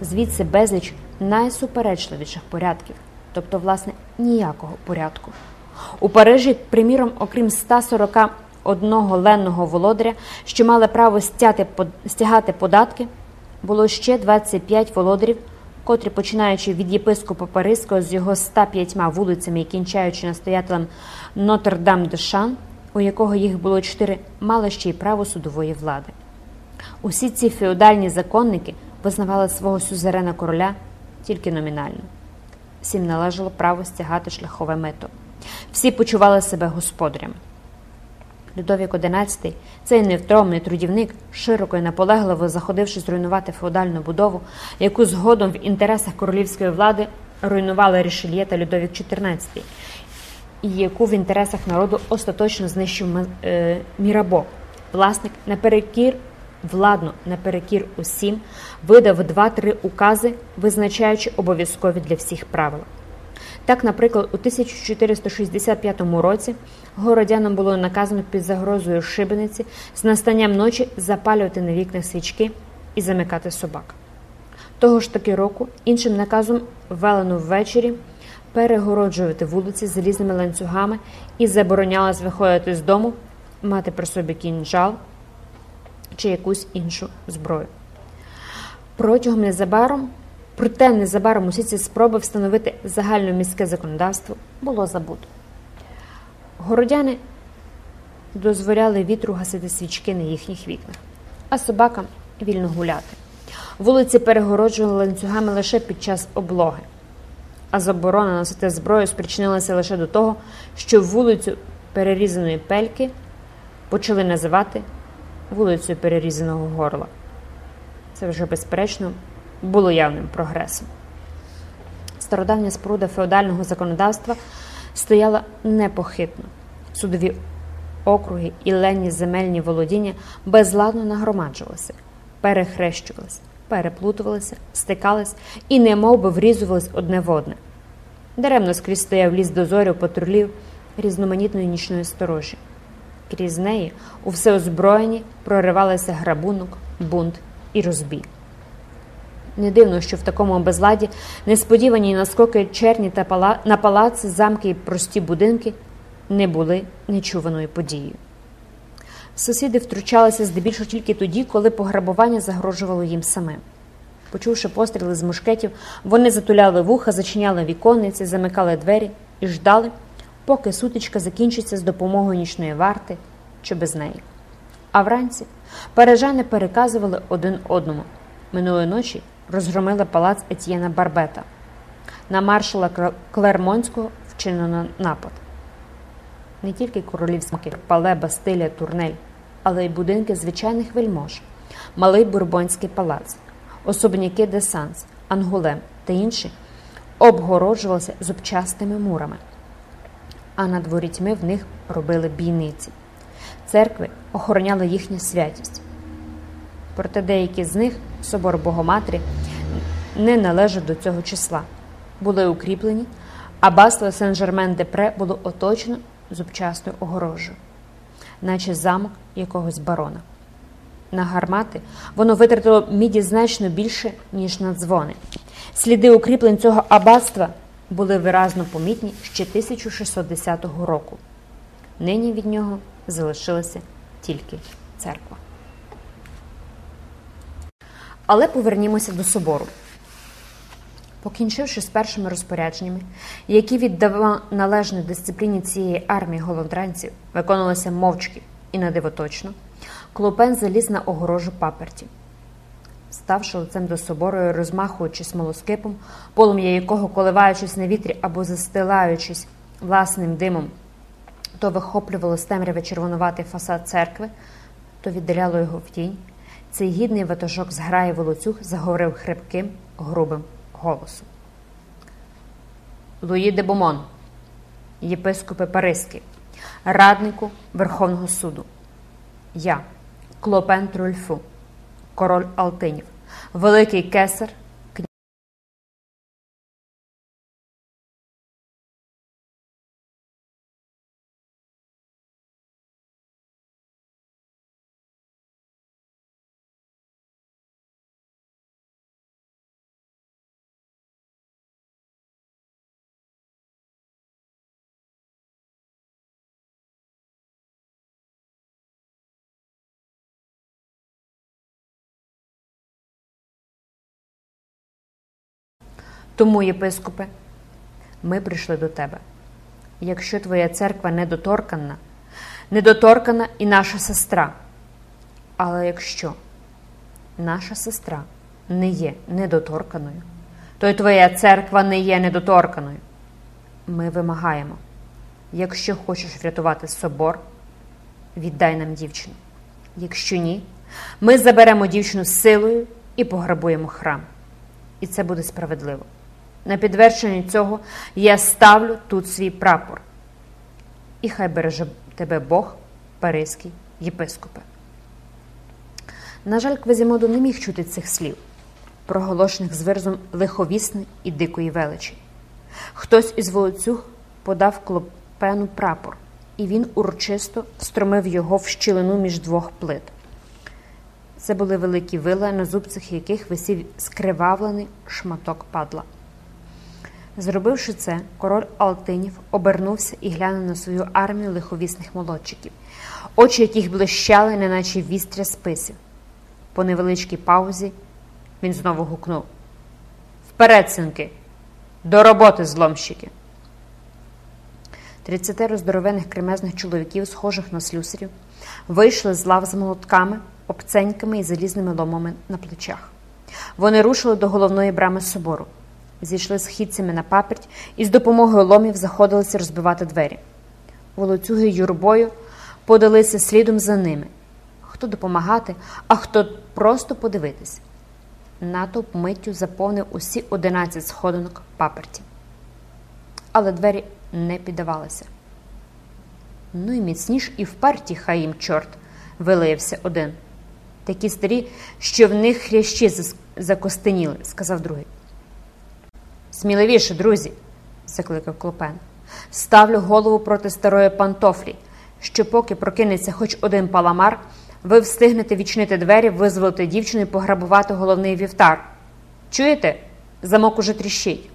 Звідси безліч найсуперечливіших порядків тобто, власне, ніякого порядку. У Парижі, приміром, окрім 141 ленного володаря, що мали право стяти, стягати податки, було ще 25 володарів, котрі, починаючи від єпископа Паризького з його 105 вулицями і кінчаючи настоятелем Нотр-Дам де Шан, у якого їх було чотири, мали ще й право судової влади. Усі ці феодальні законники визнавали свого сюзерена короля тільки номінально всім належало право стягати шляхове мито. Всі почували себе господарями. Людовік XI, цей невтомний трудівник, широко і наполегливо заходивши зруйнувати феодальну будову, яку згодом в інтересах королівської влади руйнували Рішельє та Людовік XIV, і яку в інтересах народу остаточно знищив е, Мірабо, власник наперекір владно наперекір усім видав два-три укази, визначаючи обов'язкові для всіх правила. Так, наприклад, у 1465 році городянам було наказано під загрозою шибениці з настанням ночі запалювати на вікнах свічки і замикати собак. Того ж таки року іншим наказом велено ввечері перегороджувати вулиці залізними ланцюгами і заборонялось виходити з дому, мати при собі кінжал чи якусь іншу зброю. Протягом незабаром, проте незабаром усі ці спроби встановити загальноміське законодавство було забуто. Городяни дозволяли вітру гасити свічки на їхніх вікнах, а собакам вільно гуляти. Вулиці перегороджували ланцюгами лише під час облоги, а заборона носити зброю спричинилася лише до того, що вулицю перерізаної пельки почали називати вулицею перерізаного горла. Це вже, безперечно, було явним прогресом. Стародавня споруда феодального законодавства стояла непохитно. Судові округи і ленні земельні володіння безладно нагромаджувалися, перехрещувалися, переплутувалися, стикались і немов би врізувались одне в одне. Даремно скрізь стояв ліс дозорів патрулів різноманітної нічної сторожі. Крізь неї у всеозброєнні проривалися грабунок, бунт і розбій. Не дивно, що в такому безладі несподівані наскоки черні та пала... на палаци, замки і прості будинки не були нечуваною подією. Сусіди втручалися здебільшого тільки тоді, коли пограбування загрожувало їм самим. Почувши постріли з мушкетів, вони затуляли вуха, зачиняли віконниці, замикали двері і ждали, поки сутичка закінчиться з допомогою нічної варти чи без неї. А вранці парижани переказували один одному. Минулої ночі розгромили палац Етьєна Барбета. На маршала Клермонського вчинено напад. Не тільки королівські пале, Бастилія, Турнель, але й будинки звичайних вельмож, малий Бурбонський палац, особняки де Санс, Ангулем та інші обгороджувалися зубчастими мурами, а над ворітьми в них робили бійниці. Церкви охороняли їхню святість. Проте деякі з них, собор Богоматрі, не належать до цього числа, були укріплені, а басло Сен-Жермен-де-Пре було оточено зубчастою огорожею, наче замок якогось барона. На гармати воно витратило міді значно більше, ніж на дзвони. Сліди укріплень цього аббатства були виразно помітні ще 1610 року. Нині від нього залишилася тільки церква. Але повернімося до собору. Покінчивши з першими розпорядженнями, які віддавали належну дисципліні цієї армії голодранців, виконувалися мовчки і надивоточно, Клопен заліз на огорожу паперті. Ставши лицем до собору розмахуючи смолоскипом, полум'я якого, коливаючись на вітрі або застилаючись власним димом, то вихоплювало з темряви червонуватий фасад церкви, то віддаляло його в тінь, цей гідний ватажок з граї волоцюг заговорив хрипким, грубим голосом. Луї де Бомон, єпископи Паризький, раднику Верховного суду. Я, Клопен Трульфу, король Алтинів, Великий кесар. Тому, єпископе, ми прийшли до тебе. Якщо твоя церква недоторкана, недоторкана і наша сестра. Але якщо наша сестра не є недоторканою, то й твоя церква не є недоторканою. Ми вимагаємо, якщо хочеш врятувати собор, віддай нам дівчину. Якщо ні, ми заберемо дівчину силою і пограбуємо храм. І це буде справедливо. На підтвердження цього я ставлю тут свій прапор. І хай береже тебе Бог, Паризький єпископе. На жаль, Квазімоду не міг чути цих слів, проголошених зверзом лиховісни і дикої величі. Хтось із волоцюг подав клопену прапор, і він урочисто встромив його в щілину між двох плит. Це були великі вила, на зубцях яких висів скривавлений шматок падла. Зробивши це, король Алтинів обернувся і глянув на свою армію лиховісних молодчиків, очі яких блищали, неначе вістря списів. По невеличкій паузі він знову гукнув: Вперед, синки! До роботи, зломщики! Тридцятеро здоровених кремезних чоловіків, схожих на слюсарів, вийшли з лав з молотками, обценьками і залізними ломами на плечах. Вони рушили до головної брами собору, зійшли східцями на паперть і з допомогою ломів заходилися розбивати двері. Волоцюги юрбою подалися слідом за ними. Хто допомагати, а хто просто подивитись. Натовп миттю заповнив усі одинадцять сходинок паперті. Але двері не піддавалися. Ну і міцніш і вперті, хай їм чорт, вилився один. Такі старі, що в них хрящі закостеніли, сказав другий. Сміливіше, друзі, закликав Клопен. Ставлю голову проти старої пантофлі, що поки прокинеться хоч один паламар, ви встигнете відчинити двері, визволити дівчину і пограбувати головний вівтар. Чуєте? Замок уже тріщить.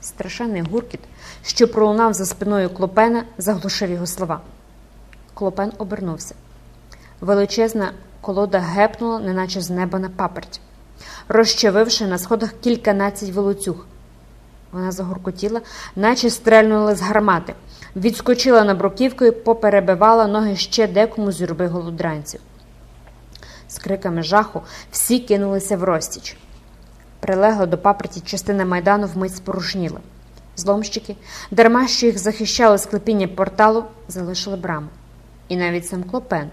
Страшенний гуркіт, що пролунав за спиною клопена, заглушив його слова. Клопен обернувся. Величезна колода гепнула, неначе з неба на паперть, розчавивши на сходах кільканадцять волоцюг. Вона загуркотіла, наче стрельнула з гармати, відскочила на бруківку і поперебивала ноги ще декому з юрби голодранців. З криками жаху всі кинулися в розтіч. Прилегла до паперті частина майдану вмить спорушніла. Зломщики, дарма що їх захищало склепіння порталу, залишили браму. І навіть сам клопен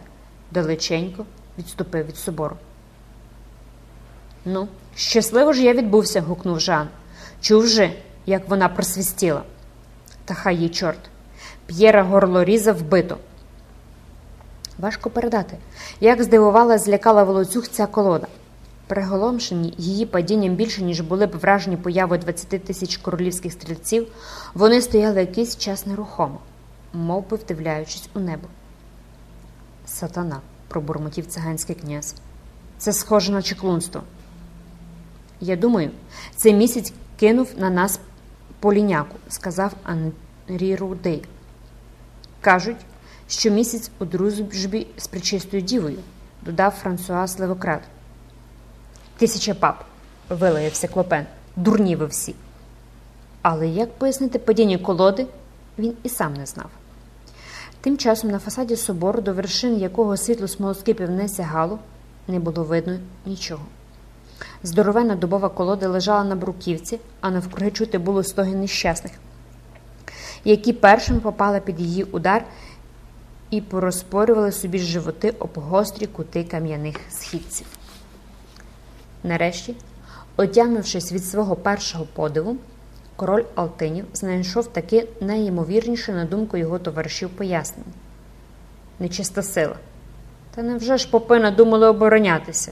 далеченько відступив від собору. Ну, щасливо ж я відбувся, гукнув Жан. Чув же, як вона просвістіла. Та хай їй чорт. П'єра горлоріза вбито. Важко передати, як здивувала, злякала волоцюг ця колода. Приголомшені її падінням більше, ніж були б вражені появою 20 тисяч королівських стрільців, вони стояли якийсь час нерухомо, мов би вдивляючись у небо. Сатана, пробурмотів циганський князь. Це схоже на чеклунство. Я думаю, цей місяць кинув на нас поліняку, сказав Анрі Рудей. Кажуть, що місяць у дружбі з причистою дівою, додав Франсуа Левократ. Тисяча пап, вилаявся клопен. Дурні ви всі. Але як пояснити падіння колоди, він і сам не знав. Тим часом на фасаді собору, до вершин якого світло смолоскипів не сягало, не було видно нічого. Здоровена дубова колода лежала на бруківці, а навкруги чути було стоги нещасних, які першими попали під її удар і порозпорювали собі животи об гострі кути кам'яних східців. Нарешті, отямившись від свого першого подиву, король Алтинів знайшов таки найімовірніше, на думку його товаришів, пояснення. Нечиста сила. Та невже ж попи надумали оборонятися?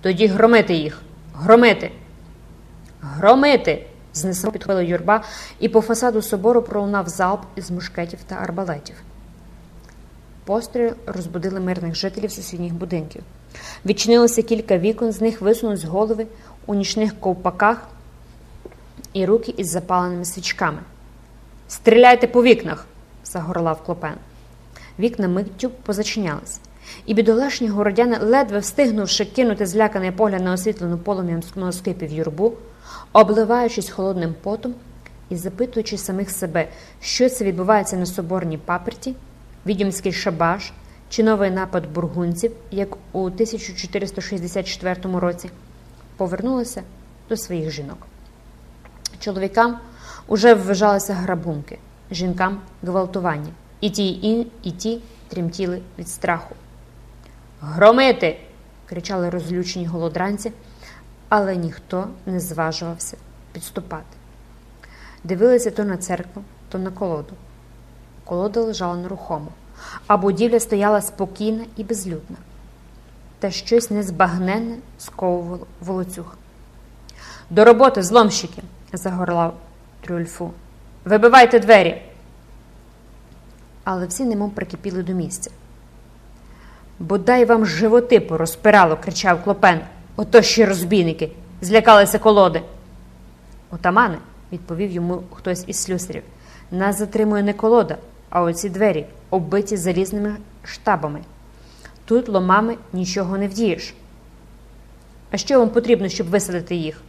Тоді громити їх, громити. Громити. знесло підхопила юрба, і по фасаду собору пролунав залп із мушкетів та арбалетів. Постріл розбудили мирних жителів сусідніх будинків. Відчинилося кілька вікон, з них висунулись голови у нічних ковпаках і руки із запаленими свічками. Стріляйте по вікнах, загорлав клопен. Вікна миттю позачинялись, і бідолашні городяни, ледве встигнувши кинути зляканий погляд на освітлену полум'ям смолоскипів юрбу, обливаючись холодним потом і запитуючи самих себе, що це відбувається на соборній паперті, відьомський шабаш чи новий напад бургунців, як у 1464 році, повернулися до своїх жінок. Чоловікам уже вважалися грабунки, жінкам гвалтування, і ті, і, і ті тремтіли від страху. Громити! кричали розлючені голодранці, але ніхто не зважувався підступати. Дивилися то на церкву, то на колоду. Колода лежала нерухомо, а будівля стояла спокійна і безлюдна, та щось незбагненне сковувало волоцюг. До роботи, зломщики! загорлав Трюльфу. Вибивайте двері. Але всі немов прикипіли до місця. Бодай вам животи порозпирало, кричав клопен. Ото ще розбійники, злякалися колоди. Отамане, відповів йому хтось із слюсарів, нас затримує не колода, а оці двері, оббиті залізними штабами. Тут ломами нічого не вдієш. А що вам потрібно, щоб висадити їх?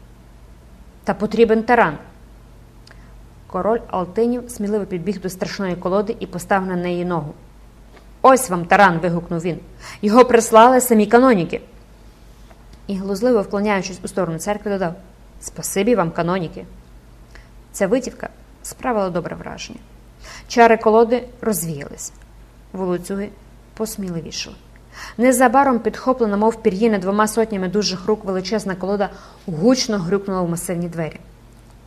Та потрібен таран. Король Алтинів сміливо підбіг до страшної колоди і поставив на неї ногу. Ось вам таран. вигукнув він. Його прислали самі каноніки. І глузливо вклоняючись у сторону церкви, додав Спасибі вам, каноніки. Ця витівка справила добре враження. Чари колоди розвіялись, волоцюги посміливішали. Незабаром підхоплена, мов пір'їни двома сотнями дужих рук величезна колода гучно грюкнула в масивні двері.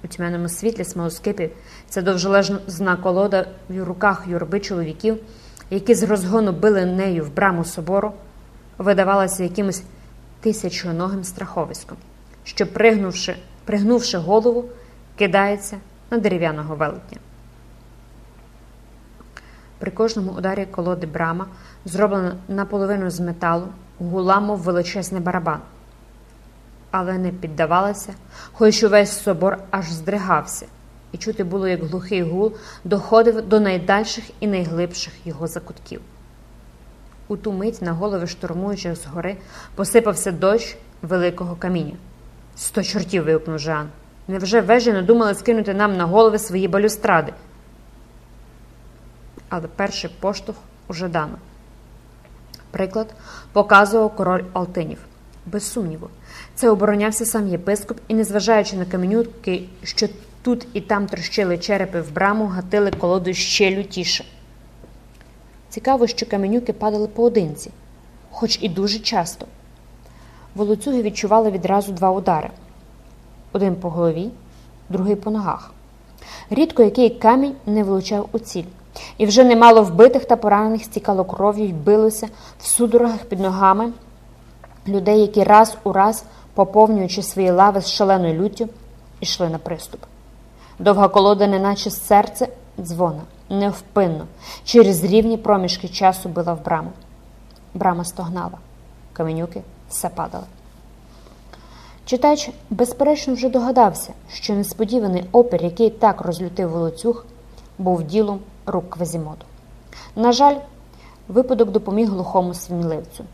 У тьмяному світлі смолоскипів ця довжелезна колода в руках юрби чоловіків, які з розгону били нею в браму собору, видавалася якимось тисячоногим страховиськом, що, пригнувши, пригнувши голову, кидається на дерев'яного велетня. При кожному ударі колоди брама, зроблена наполовину з металу, гула, мов величезний барабан. Але не піддавалася, хоч увесь собор аж здригався, і чути було, як глухий гул доходив до найдальших і найглибших його закутків. У ту мить на голови штурмуючих згори посипався дощ великого каміння. Сто чортів. вигукнув Жан. Невже вежі надумали скинути нам на голови свої балюстради? Але перший поштовх уже дано. Приклад показував король Алтинів. Без сумніву, це оборонявся сам єпископ і, незважаючи на каменюки, що тут і там трощили черепи в браму, гатили колоду ще лютіше. Цікаво, що каменюки падали поодинці, хоч і дуже часто. Волоцюги відчували відразу два удари: один по голові, другий по ногах. Рідко який камінь не влучав у ціль, і вже немало вбитих та поранених стікало кров'ю й билося в судорогах під ногами людей, які раз у раз, поповнюючи свої лави з шаленою люттю, йшли на приступ. Довга колода, неначе серце дзвона, невпинно, через рівні проміжки часу била в браму. Брама стогнала, каменюки все падали. Читач, безперечно, вже догадався, що несподіваний опір, який так розлютив волоцюг, був ділом рук Квазімоду. На жаль, випадок допоміг глухому сміливцю.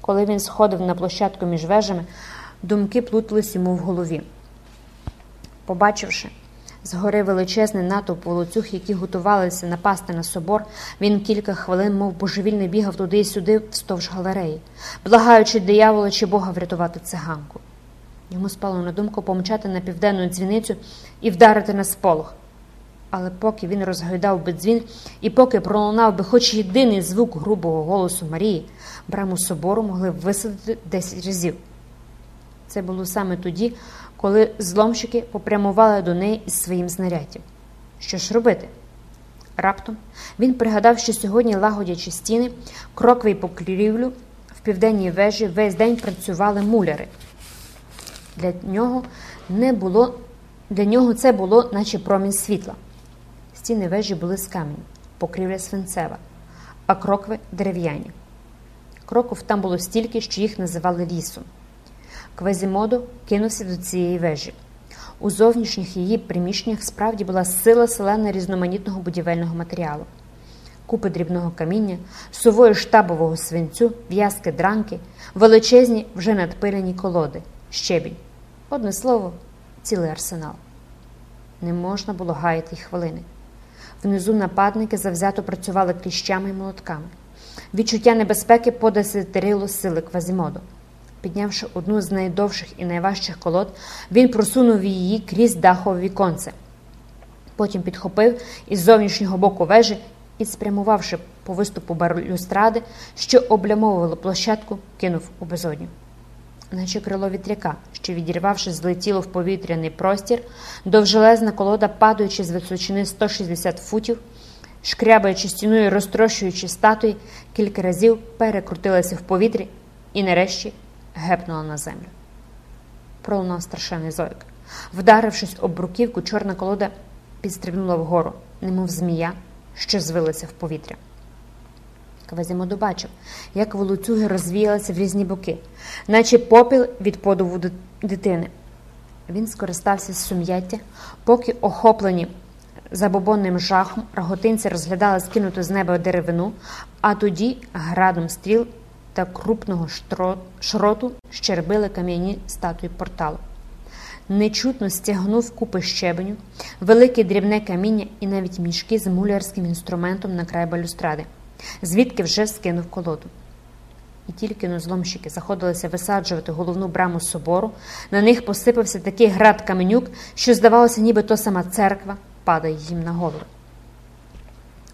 Коли він сходив на площадку між вежами, думки плутались йому в голові. Побачивши згори величезний натовп волоцюг, які готувалися напасти на собор, він кілька хвилин, мов божевільний, бігав туди й сюди вздовж галереї, благаючи диявола чи Бога врятувати циганку. Йому спало на думку помчати на південну дзвіницю і вдарити на сполох. Але поки він розгойдав би дзвін, і поки пролунав би хоч єдиний звук грубого голосу Марії, браму собору могли висадити 10 разів. Це було саме тоді, коли зломщики попрямували до неї із своїм знаряддям. Що ж робити? Раптом він пригадав, що сьогодні, лагодячи стіни, кроквий покрівлю в південній вежі весь день працювали муляри. Для нього не було, для нього це було, наче промінь світла. Стіни вежі були з каменю, покрівля свинцева, а крокви дерев'яні. Кроків там було стільки, що їх називали лісом. Квазімодо кинувся до цієї вежі. У зовнішніх її приміщеннях справді була сила селена різноманітного будівельного матеріалу, купи дрібного каміння, сувої штабового свинцю, в'язки дранки, величезні вже надпилені колоди, щебінь. Одне слово, цілий арсенал. Не можна було гаяти й хвилини. Внизу нападники завзято працювали кліщами і молотками. Відчуття небезпеки подесятерило сили Квазімоду. Піднявши одну з найдовших і найважчих колод, він просунув її крізь дахове віконце. Потім підхопив із зовнішнього боку вежі і, спрямувавши по виступу балюстради, що облямовувало площадку, кинув у безодню. Наче крило вітряка, що, відірвавши, злетіло в повітряний простір, довжелезна колода, падаючи з височини 160 футів, шкрябаючи стіною, розтрощуючи статуї, кілька разів перекрутилася в повітрі і, нарешті, гепнула на землю. Пролунав страшенний зойк. Вдарившись об бруківку, чорна колода підстрибнула вгору, немов змія, що звилася в повітря. Квазімоду бачив, як волоцюги розвіялися в різні боки, наче попіл від подову дитини. Він скористався з сум'яття, поки охоплені забобонним жахом раготинці розглядали скинуту з неба деревину, а тоді градом стріл та крупного шроту щербили кам'яні статуї порталу. Нечутно стягнув купи щебеню, велике дрібне каміння і навіть мішки з мулярським інструментом на край балюстради, звідки вже скинув колоду. І тільки но зломщики заходилися висаджувати головну браму собору, на них посипався такий град каменюк, що, здавалося, ніби то сама церква падає їм на голову.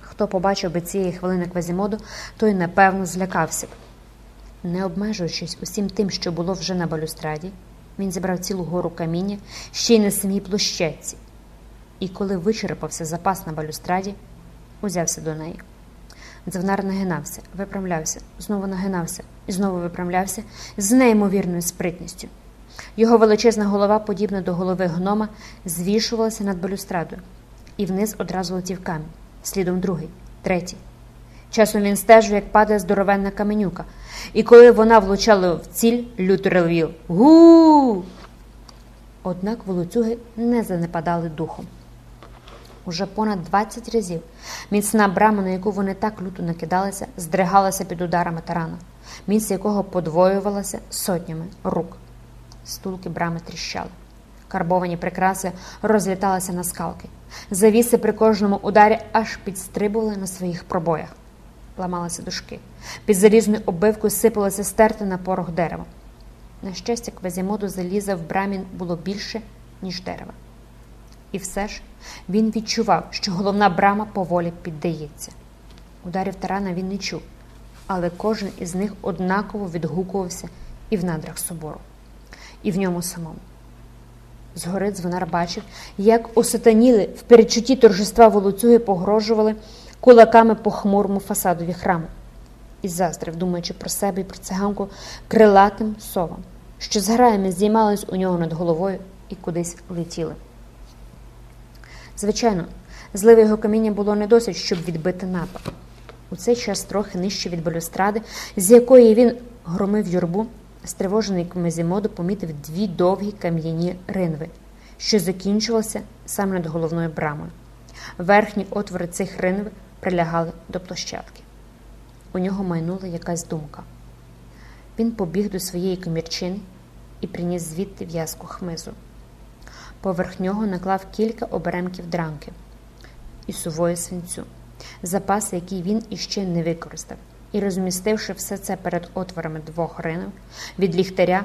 Хто побачив би цієї хвилини квазімоду, той напевно злякався б. Не обмежуючись усім тим, що було вже на балюстраді, він зібрав цілу гору каміння ще й на самій площадці, і коли вичерпався запас на балюстраді, узявся до неї. Дзвонар нагинався, виправлявся, знову нагинався і знову виправлявся з неймовірною спритністю. Його величезна голова, подібна до голови гнома, звішувалася над балюстрадою, і вниз одразу летів камінь, слідом другий, третій. Часом він стежив, як падає здоровенна каменюка, і коли вона влучала в ціль, люто ревів Гу. Однак волоцюги не занепадали духом. Уже понад 20 разів міцна брама, на яку вони так люто накидалися, здригалася під ударами тарана, міць якого подвоювалася сотнями рук. Стулки брами тріщали. Карбовані прикраси розліталися на скалки. Завіси при кожному ударі аж підстрибували на своїх пробоях ламалися дошки. Під залізною оббивкою сипалося стерте на порох дерева. На щастя, квазімоду заліза в брамі було більше, ніж дерева. І все ж він відчував, що головна брама поволі піддається. Ударів тарана він не чув, але кожен із них однаково відгукувався і в надрах собору, і в ньому самому. Згори дзвонар бачив, як осатаніли в передчутті торжества волоцюги погрожували кулаками по хмурому фасадові храму і заздрив, думаючи про себе і про циганку крилатим совам, що з граями здіймались у нього над головою і кудись летіли. Звичайно, зливе його каміння було не досить, щоб відбити напад. У цей час трохи нижче від балюстради, з якої він громив юрбу, стривожений Кмезімодо помітив дві довгі кам'яні ринви, що закінчувалися саме над головною брамою. Верхні отвори цих ринв прилягали до площадки. У нього майнула якась думка. Він побіг до своєї комірчини і приніс звідти в'язку хмизу. Поверх нього наклав кілька оберемків дранки і сувої свинцю, запаси, які він іще не використав, і, розмістивши все це перед отворами двох ринок, від ліхтаря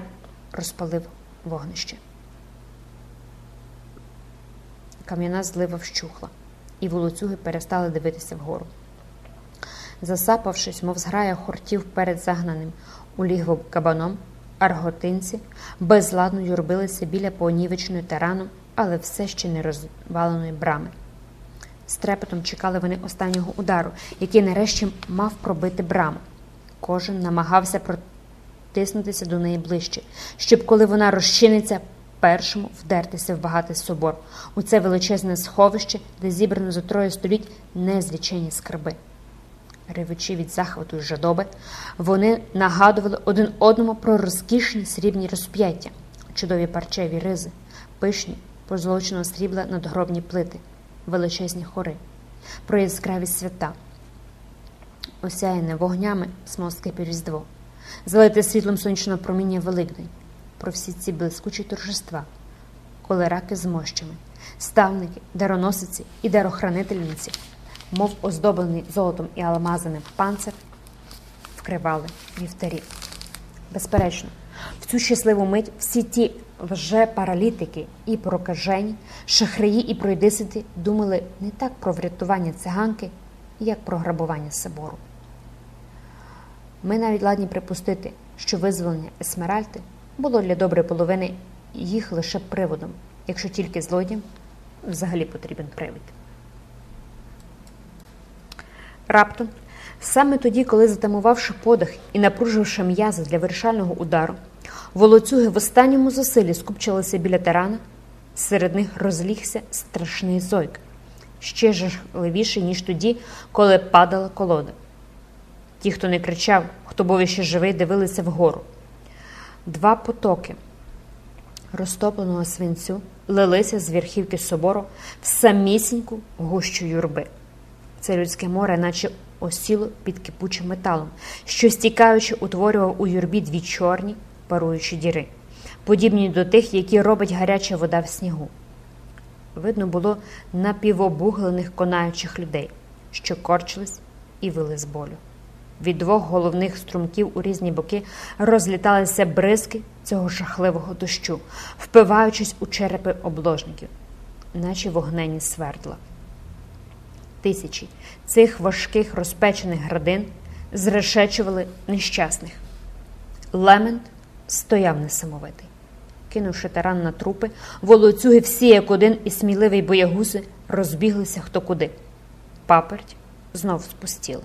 розпалив вогнище. Кам'яна злива вщухла і волоцюги перестали дивитися вгору. Засапавшись, мов зграя хортів перед загнаним у лігво кабаном, арготинці безладно юрбилися біля понівечної тарану, але все ще не розваленої брами. З трепетом чекали вони останнього удару, який нарешті мав пробити браму. Кожен намагався протиснутися до неї ближче, щоб, коли вона розчиниться, першому вдертися в багатий собор, у це величезне сховище, де зібрано за троє століть незлічені скарби. Ревучи від захвату й жадоби, вони нагадували один одному про розкішні срібні розп'яття, чудові парчеві ризи, пишні, позолоченого срібла надгробні плити, величезні хори, про яскраві свята, осяяне вогнями смолське різдво, залите світлом сонячного проміння Великдень про всі ці блискучі торжества, коли раки з мощами, ставники, дароносиці і дарохранительниці, мов оздоблений золотом і алмазами панцир, вкривали вівтарі. Безперечно, в цю щасливу мить всі ті лже-паралітики і прокажені, шахраї і пройдисити думали не так про врятування циганки, як про грабування собору. Ми навіть ладні припустити, що визволення Есмеральти було для доброї половини їх лише приводом, якщо тільки злодіям взагалі потрібен привід. Раптом, саме тоді, коли затамувавши подих і напруживши м'язи для вирішального удару, волоцюги в останньому зусиллі скупчилися біля тарана, серед них розлігся страшний зойк, ще жахливіший, ніж тоді, коли падала колода. Ті, хто не кричав, хто був іще живий, дивилися вгору. Два потоки розтопленого свинцю лилися з верхівки собору в самісіньку гущу юрби. Це людське море, наче осіло під кипучим металом, що стікаючи, утворював у юрбі дві чорні паруючі діри, подібні до тих, які робить гаряча вода в снігу. Видно було напівобуглених конаючих людей, що корчились і вили з болю. Від двох головних струмків у різні боки розліталися бризки цього жахливого дощу, впиваючись у черепи обложників, наче вогнені свердла. Тисячі цих важких розпечених градин зрешечували нещасних. Лемент стояв несамовитий. Кинувши таран на трупи, волоцюги всі, як один і сміливий боягузи, розбіглися хто куди. Паперть знов спустіла.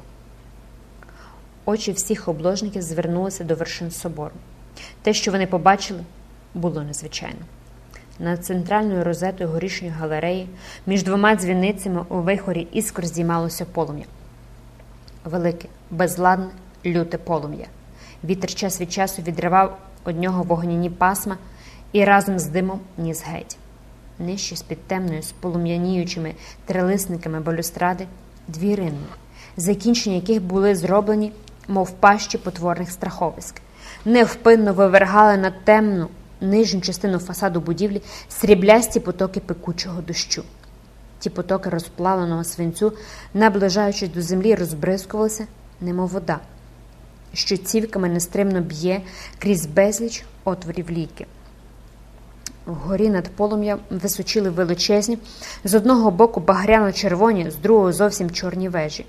Очі всіх обложників звернулися до вершин собору. Те, що вони побачили, було незвичайно. Над центральною розетою горішньої галереї між двома дзвіницями у вихорі іскор здіймалося полум'я. Велике, безладне, люте полум'я. Вітер час від часу відривав од нього вогняні пасма і разом з димом ніс геть. Нижче з-під темною, з полум'яніючими трилисниками балюстради дві ринви, закінчення яких були зроблені, мов пащі потворних страховиськ, невпинно вивергали на темну нижню частину фасаду будівлі сріблясті потоки пекучого дощу. Ті потоки розплавленого свинцю, наближаючись до землі, розбризкувалися, немов вода, що цівками нестримно б'є крізь безліч отворів ліки. Вгорі над полум'ям височили величезні, з одного боку багряно-червоні, з другого зовсім чорні вежі,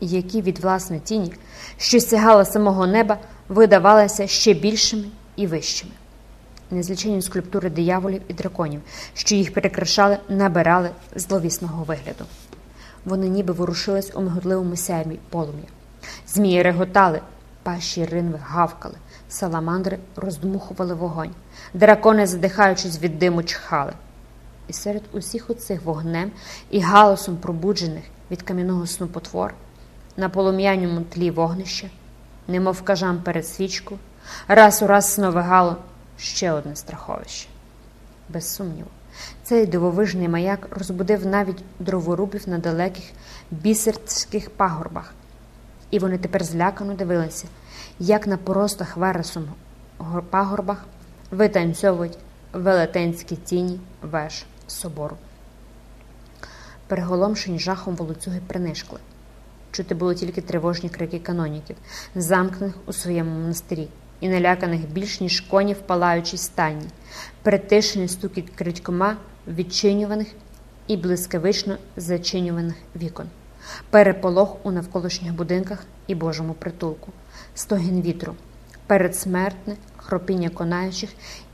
які від власної тіні, що сягала самого неба, видавалися ще більшими і вищими. Незлічені скульптури дияволів і драконів, що їх перекрашали, набирали зловісного вигляду. Вони ніби ворушились у миготливому сяйві полум'я. Змії реготали, пащі ринви гавкали, саламандри роздмухували вогонь, дракони, задихаючись від диму, чхали. І серед усіх оцих вогнем і галасом пробуджених від кам'яного сну потвор на полум'яному тлі вогнища, немов кажам перед свічку, раз у раз сновигало ще одне страховище. Без сумніву, цей дивовижний маяк розбудив навіть дроворубів на далеких бісерських пагорбах, і вони тепер злякано дивилися, як на поростах вересом пагорбах витанцьовують велетенські тіні веж собору. Переголомшені жахом волоцюги принишкли. Чути було тільки тривожні крики каноніків, замкнених у своєму монастирі, і наляканих більш ніж коні в палаючій стані, притишений стукіт критькома відчинюваних і блискавично зачинюваних вікон, переполох у навколишніх будинках і Божому притулку, стогін вітру, передсмертне хропіння конаючих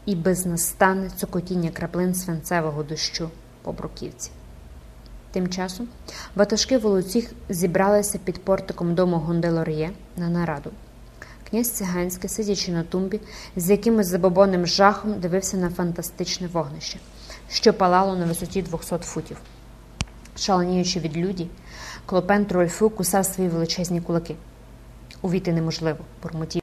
і безнастанне цокотіння краплин свинцевого дощу по бруківці. Тим часом ватажки волоцюг зібралися під портиком дому Гонделор'є на нараду. Князь Циганський, сидячи на тумбі, з якимось забобонним жахом дивився на фантастичне вогнище, що палало на висоті 200 футів. Шаленіючи від люді, Клопен Трольфу кусав свої величезні кулаки. Увійти неможливо, бурмотів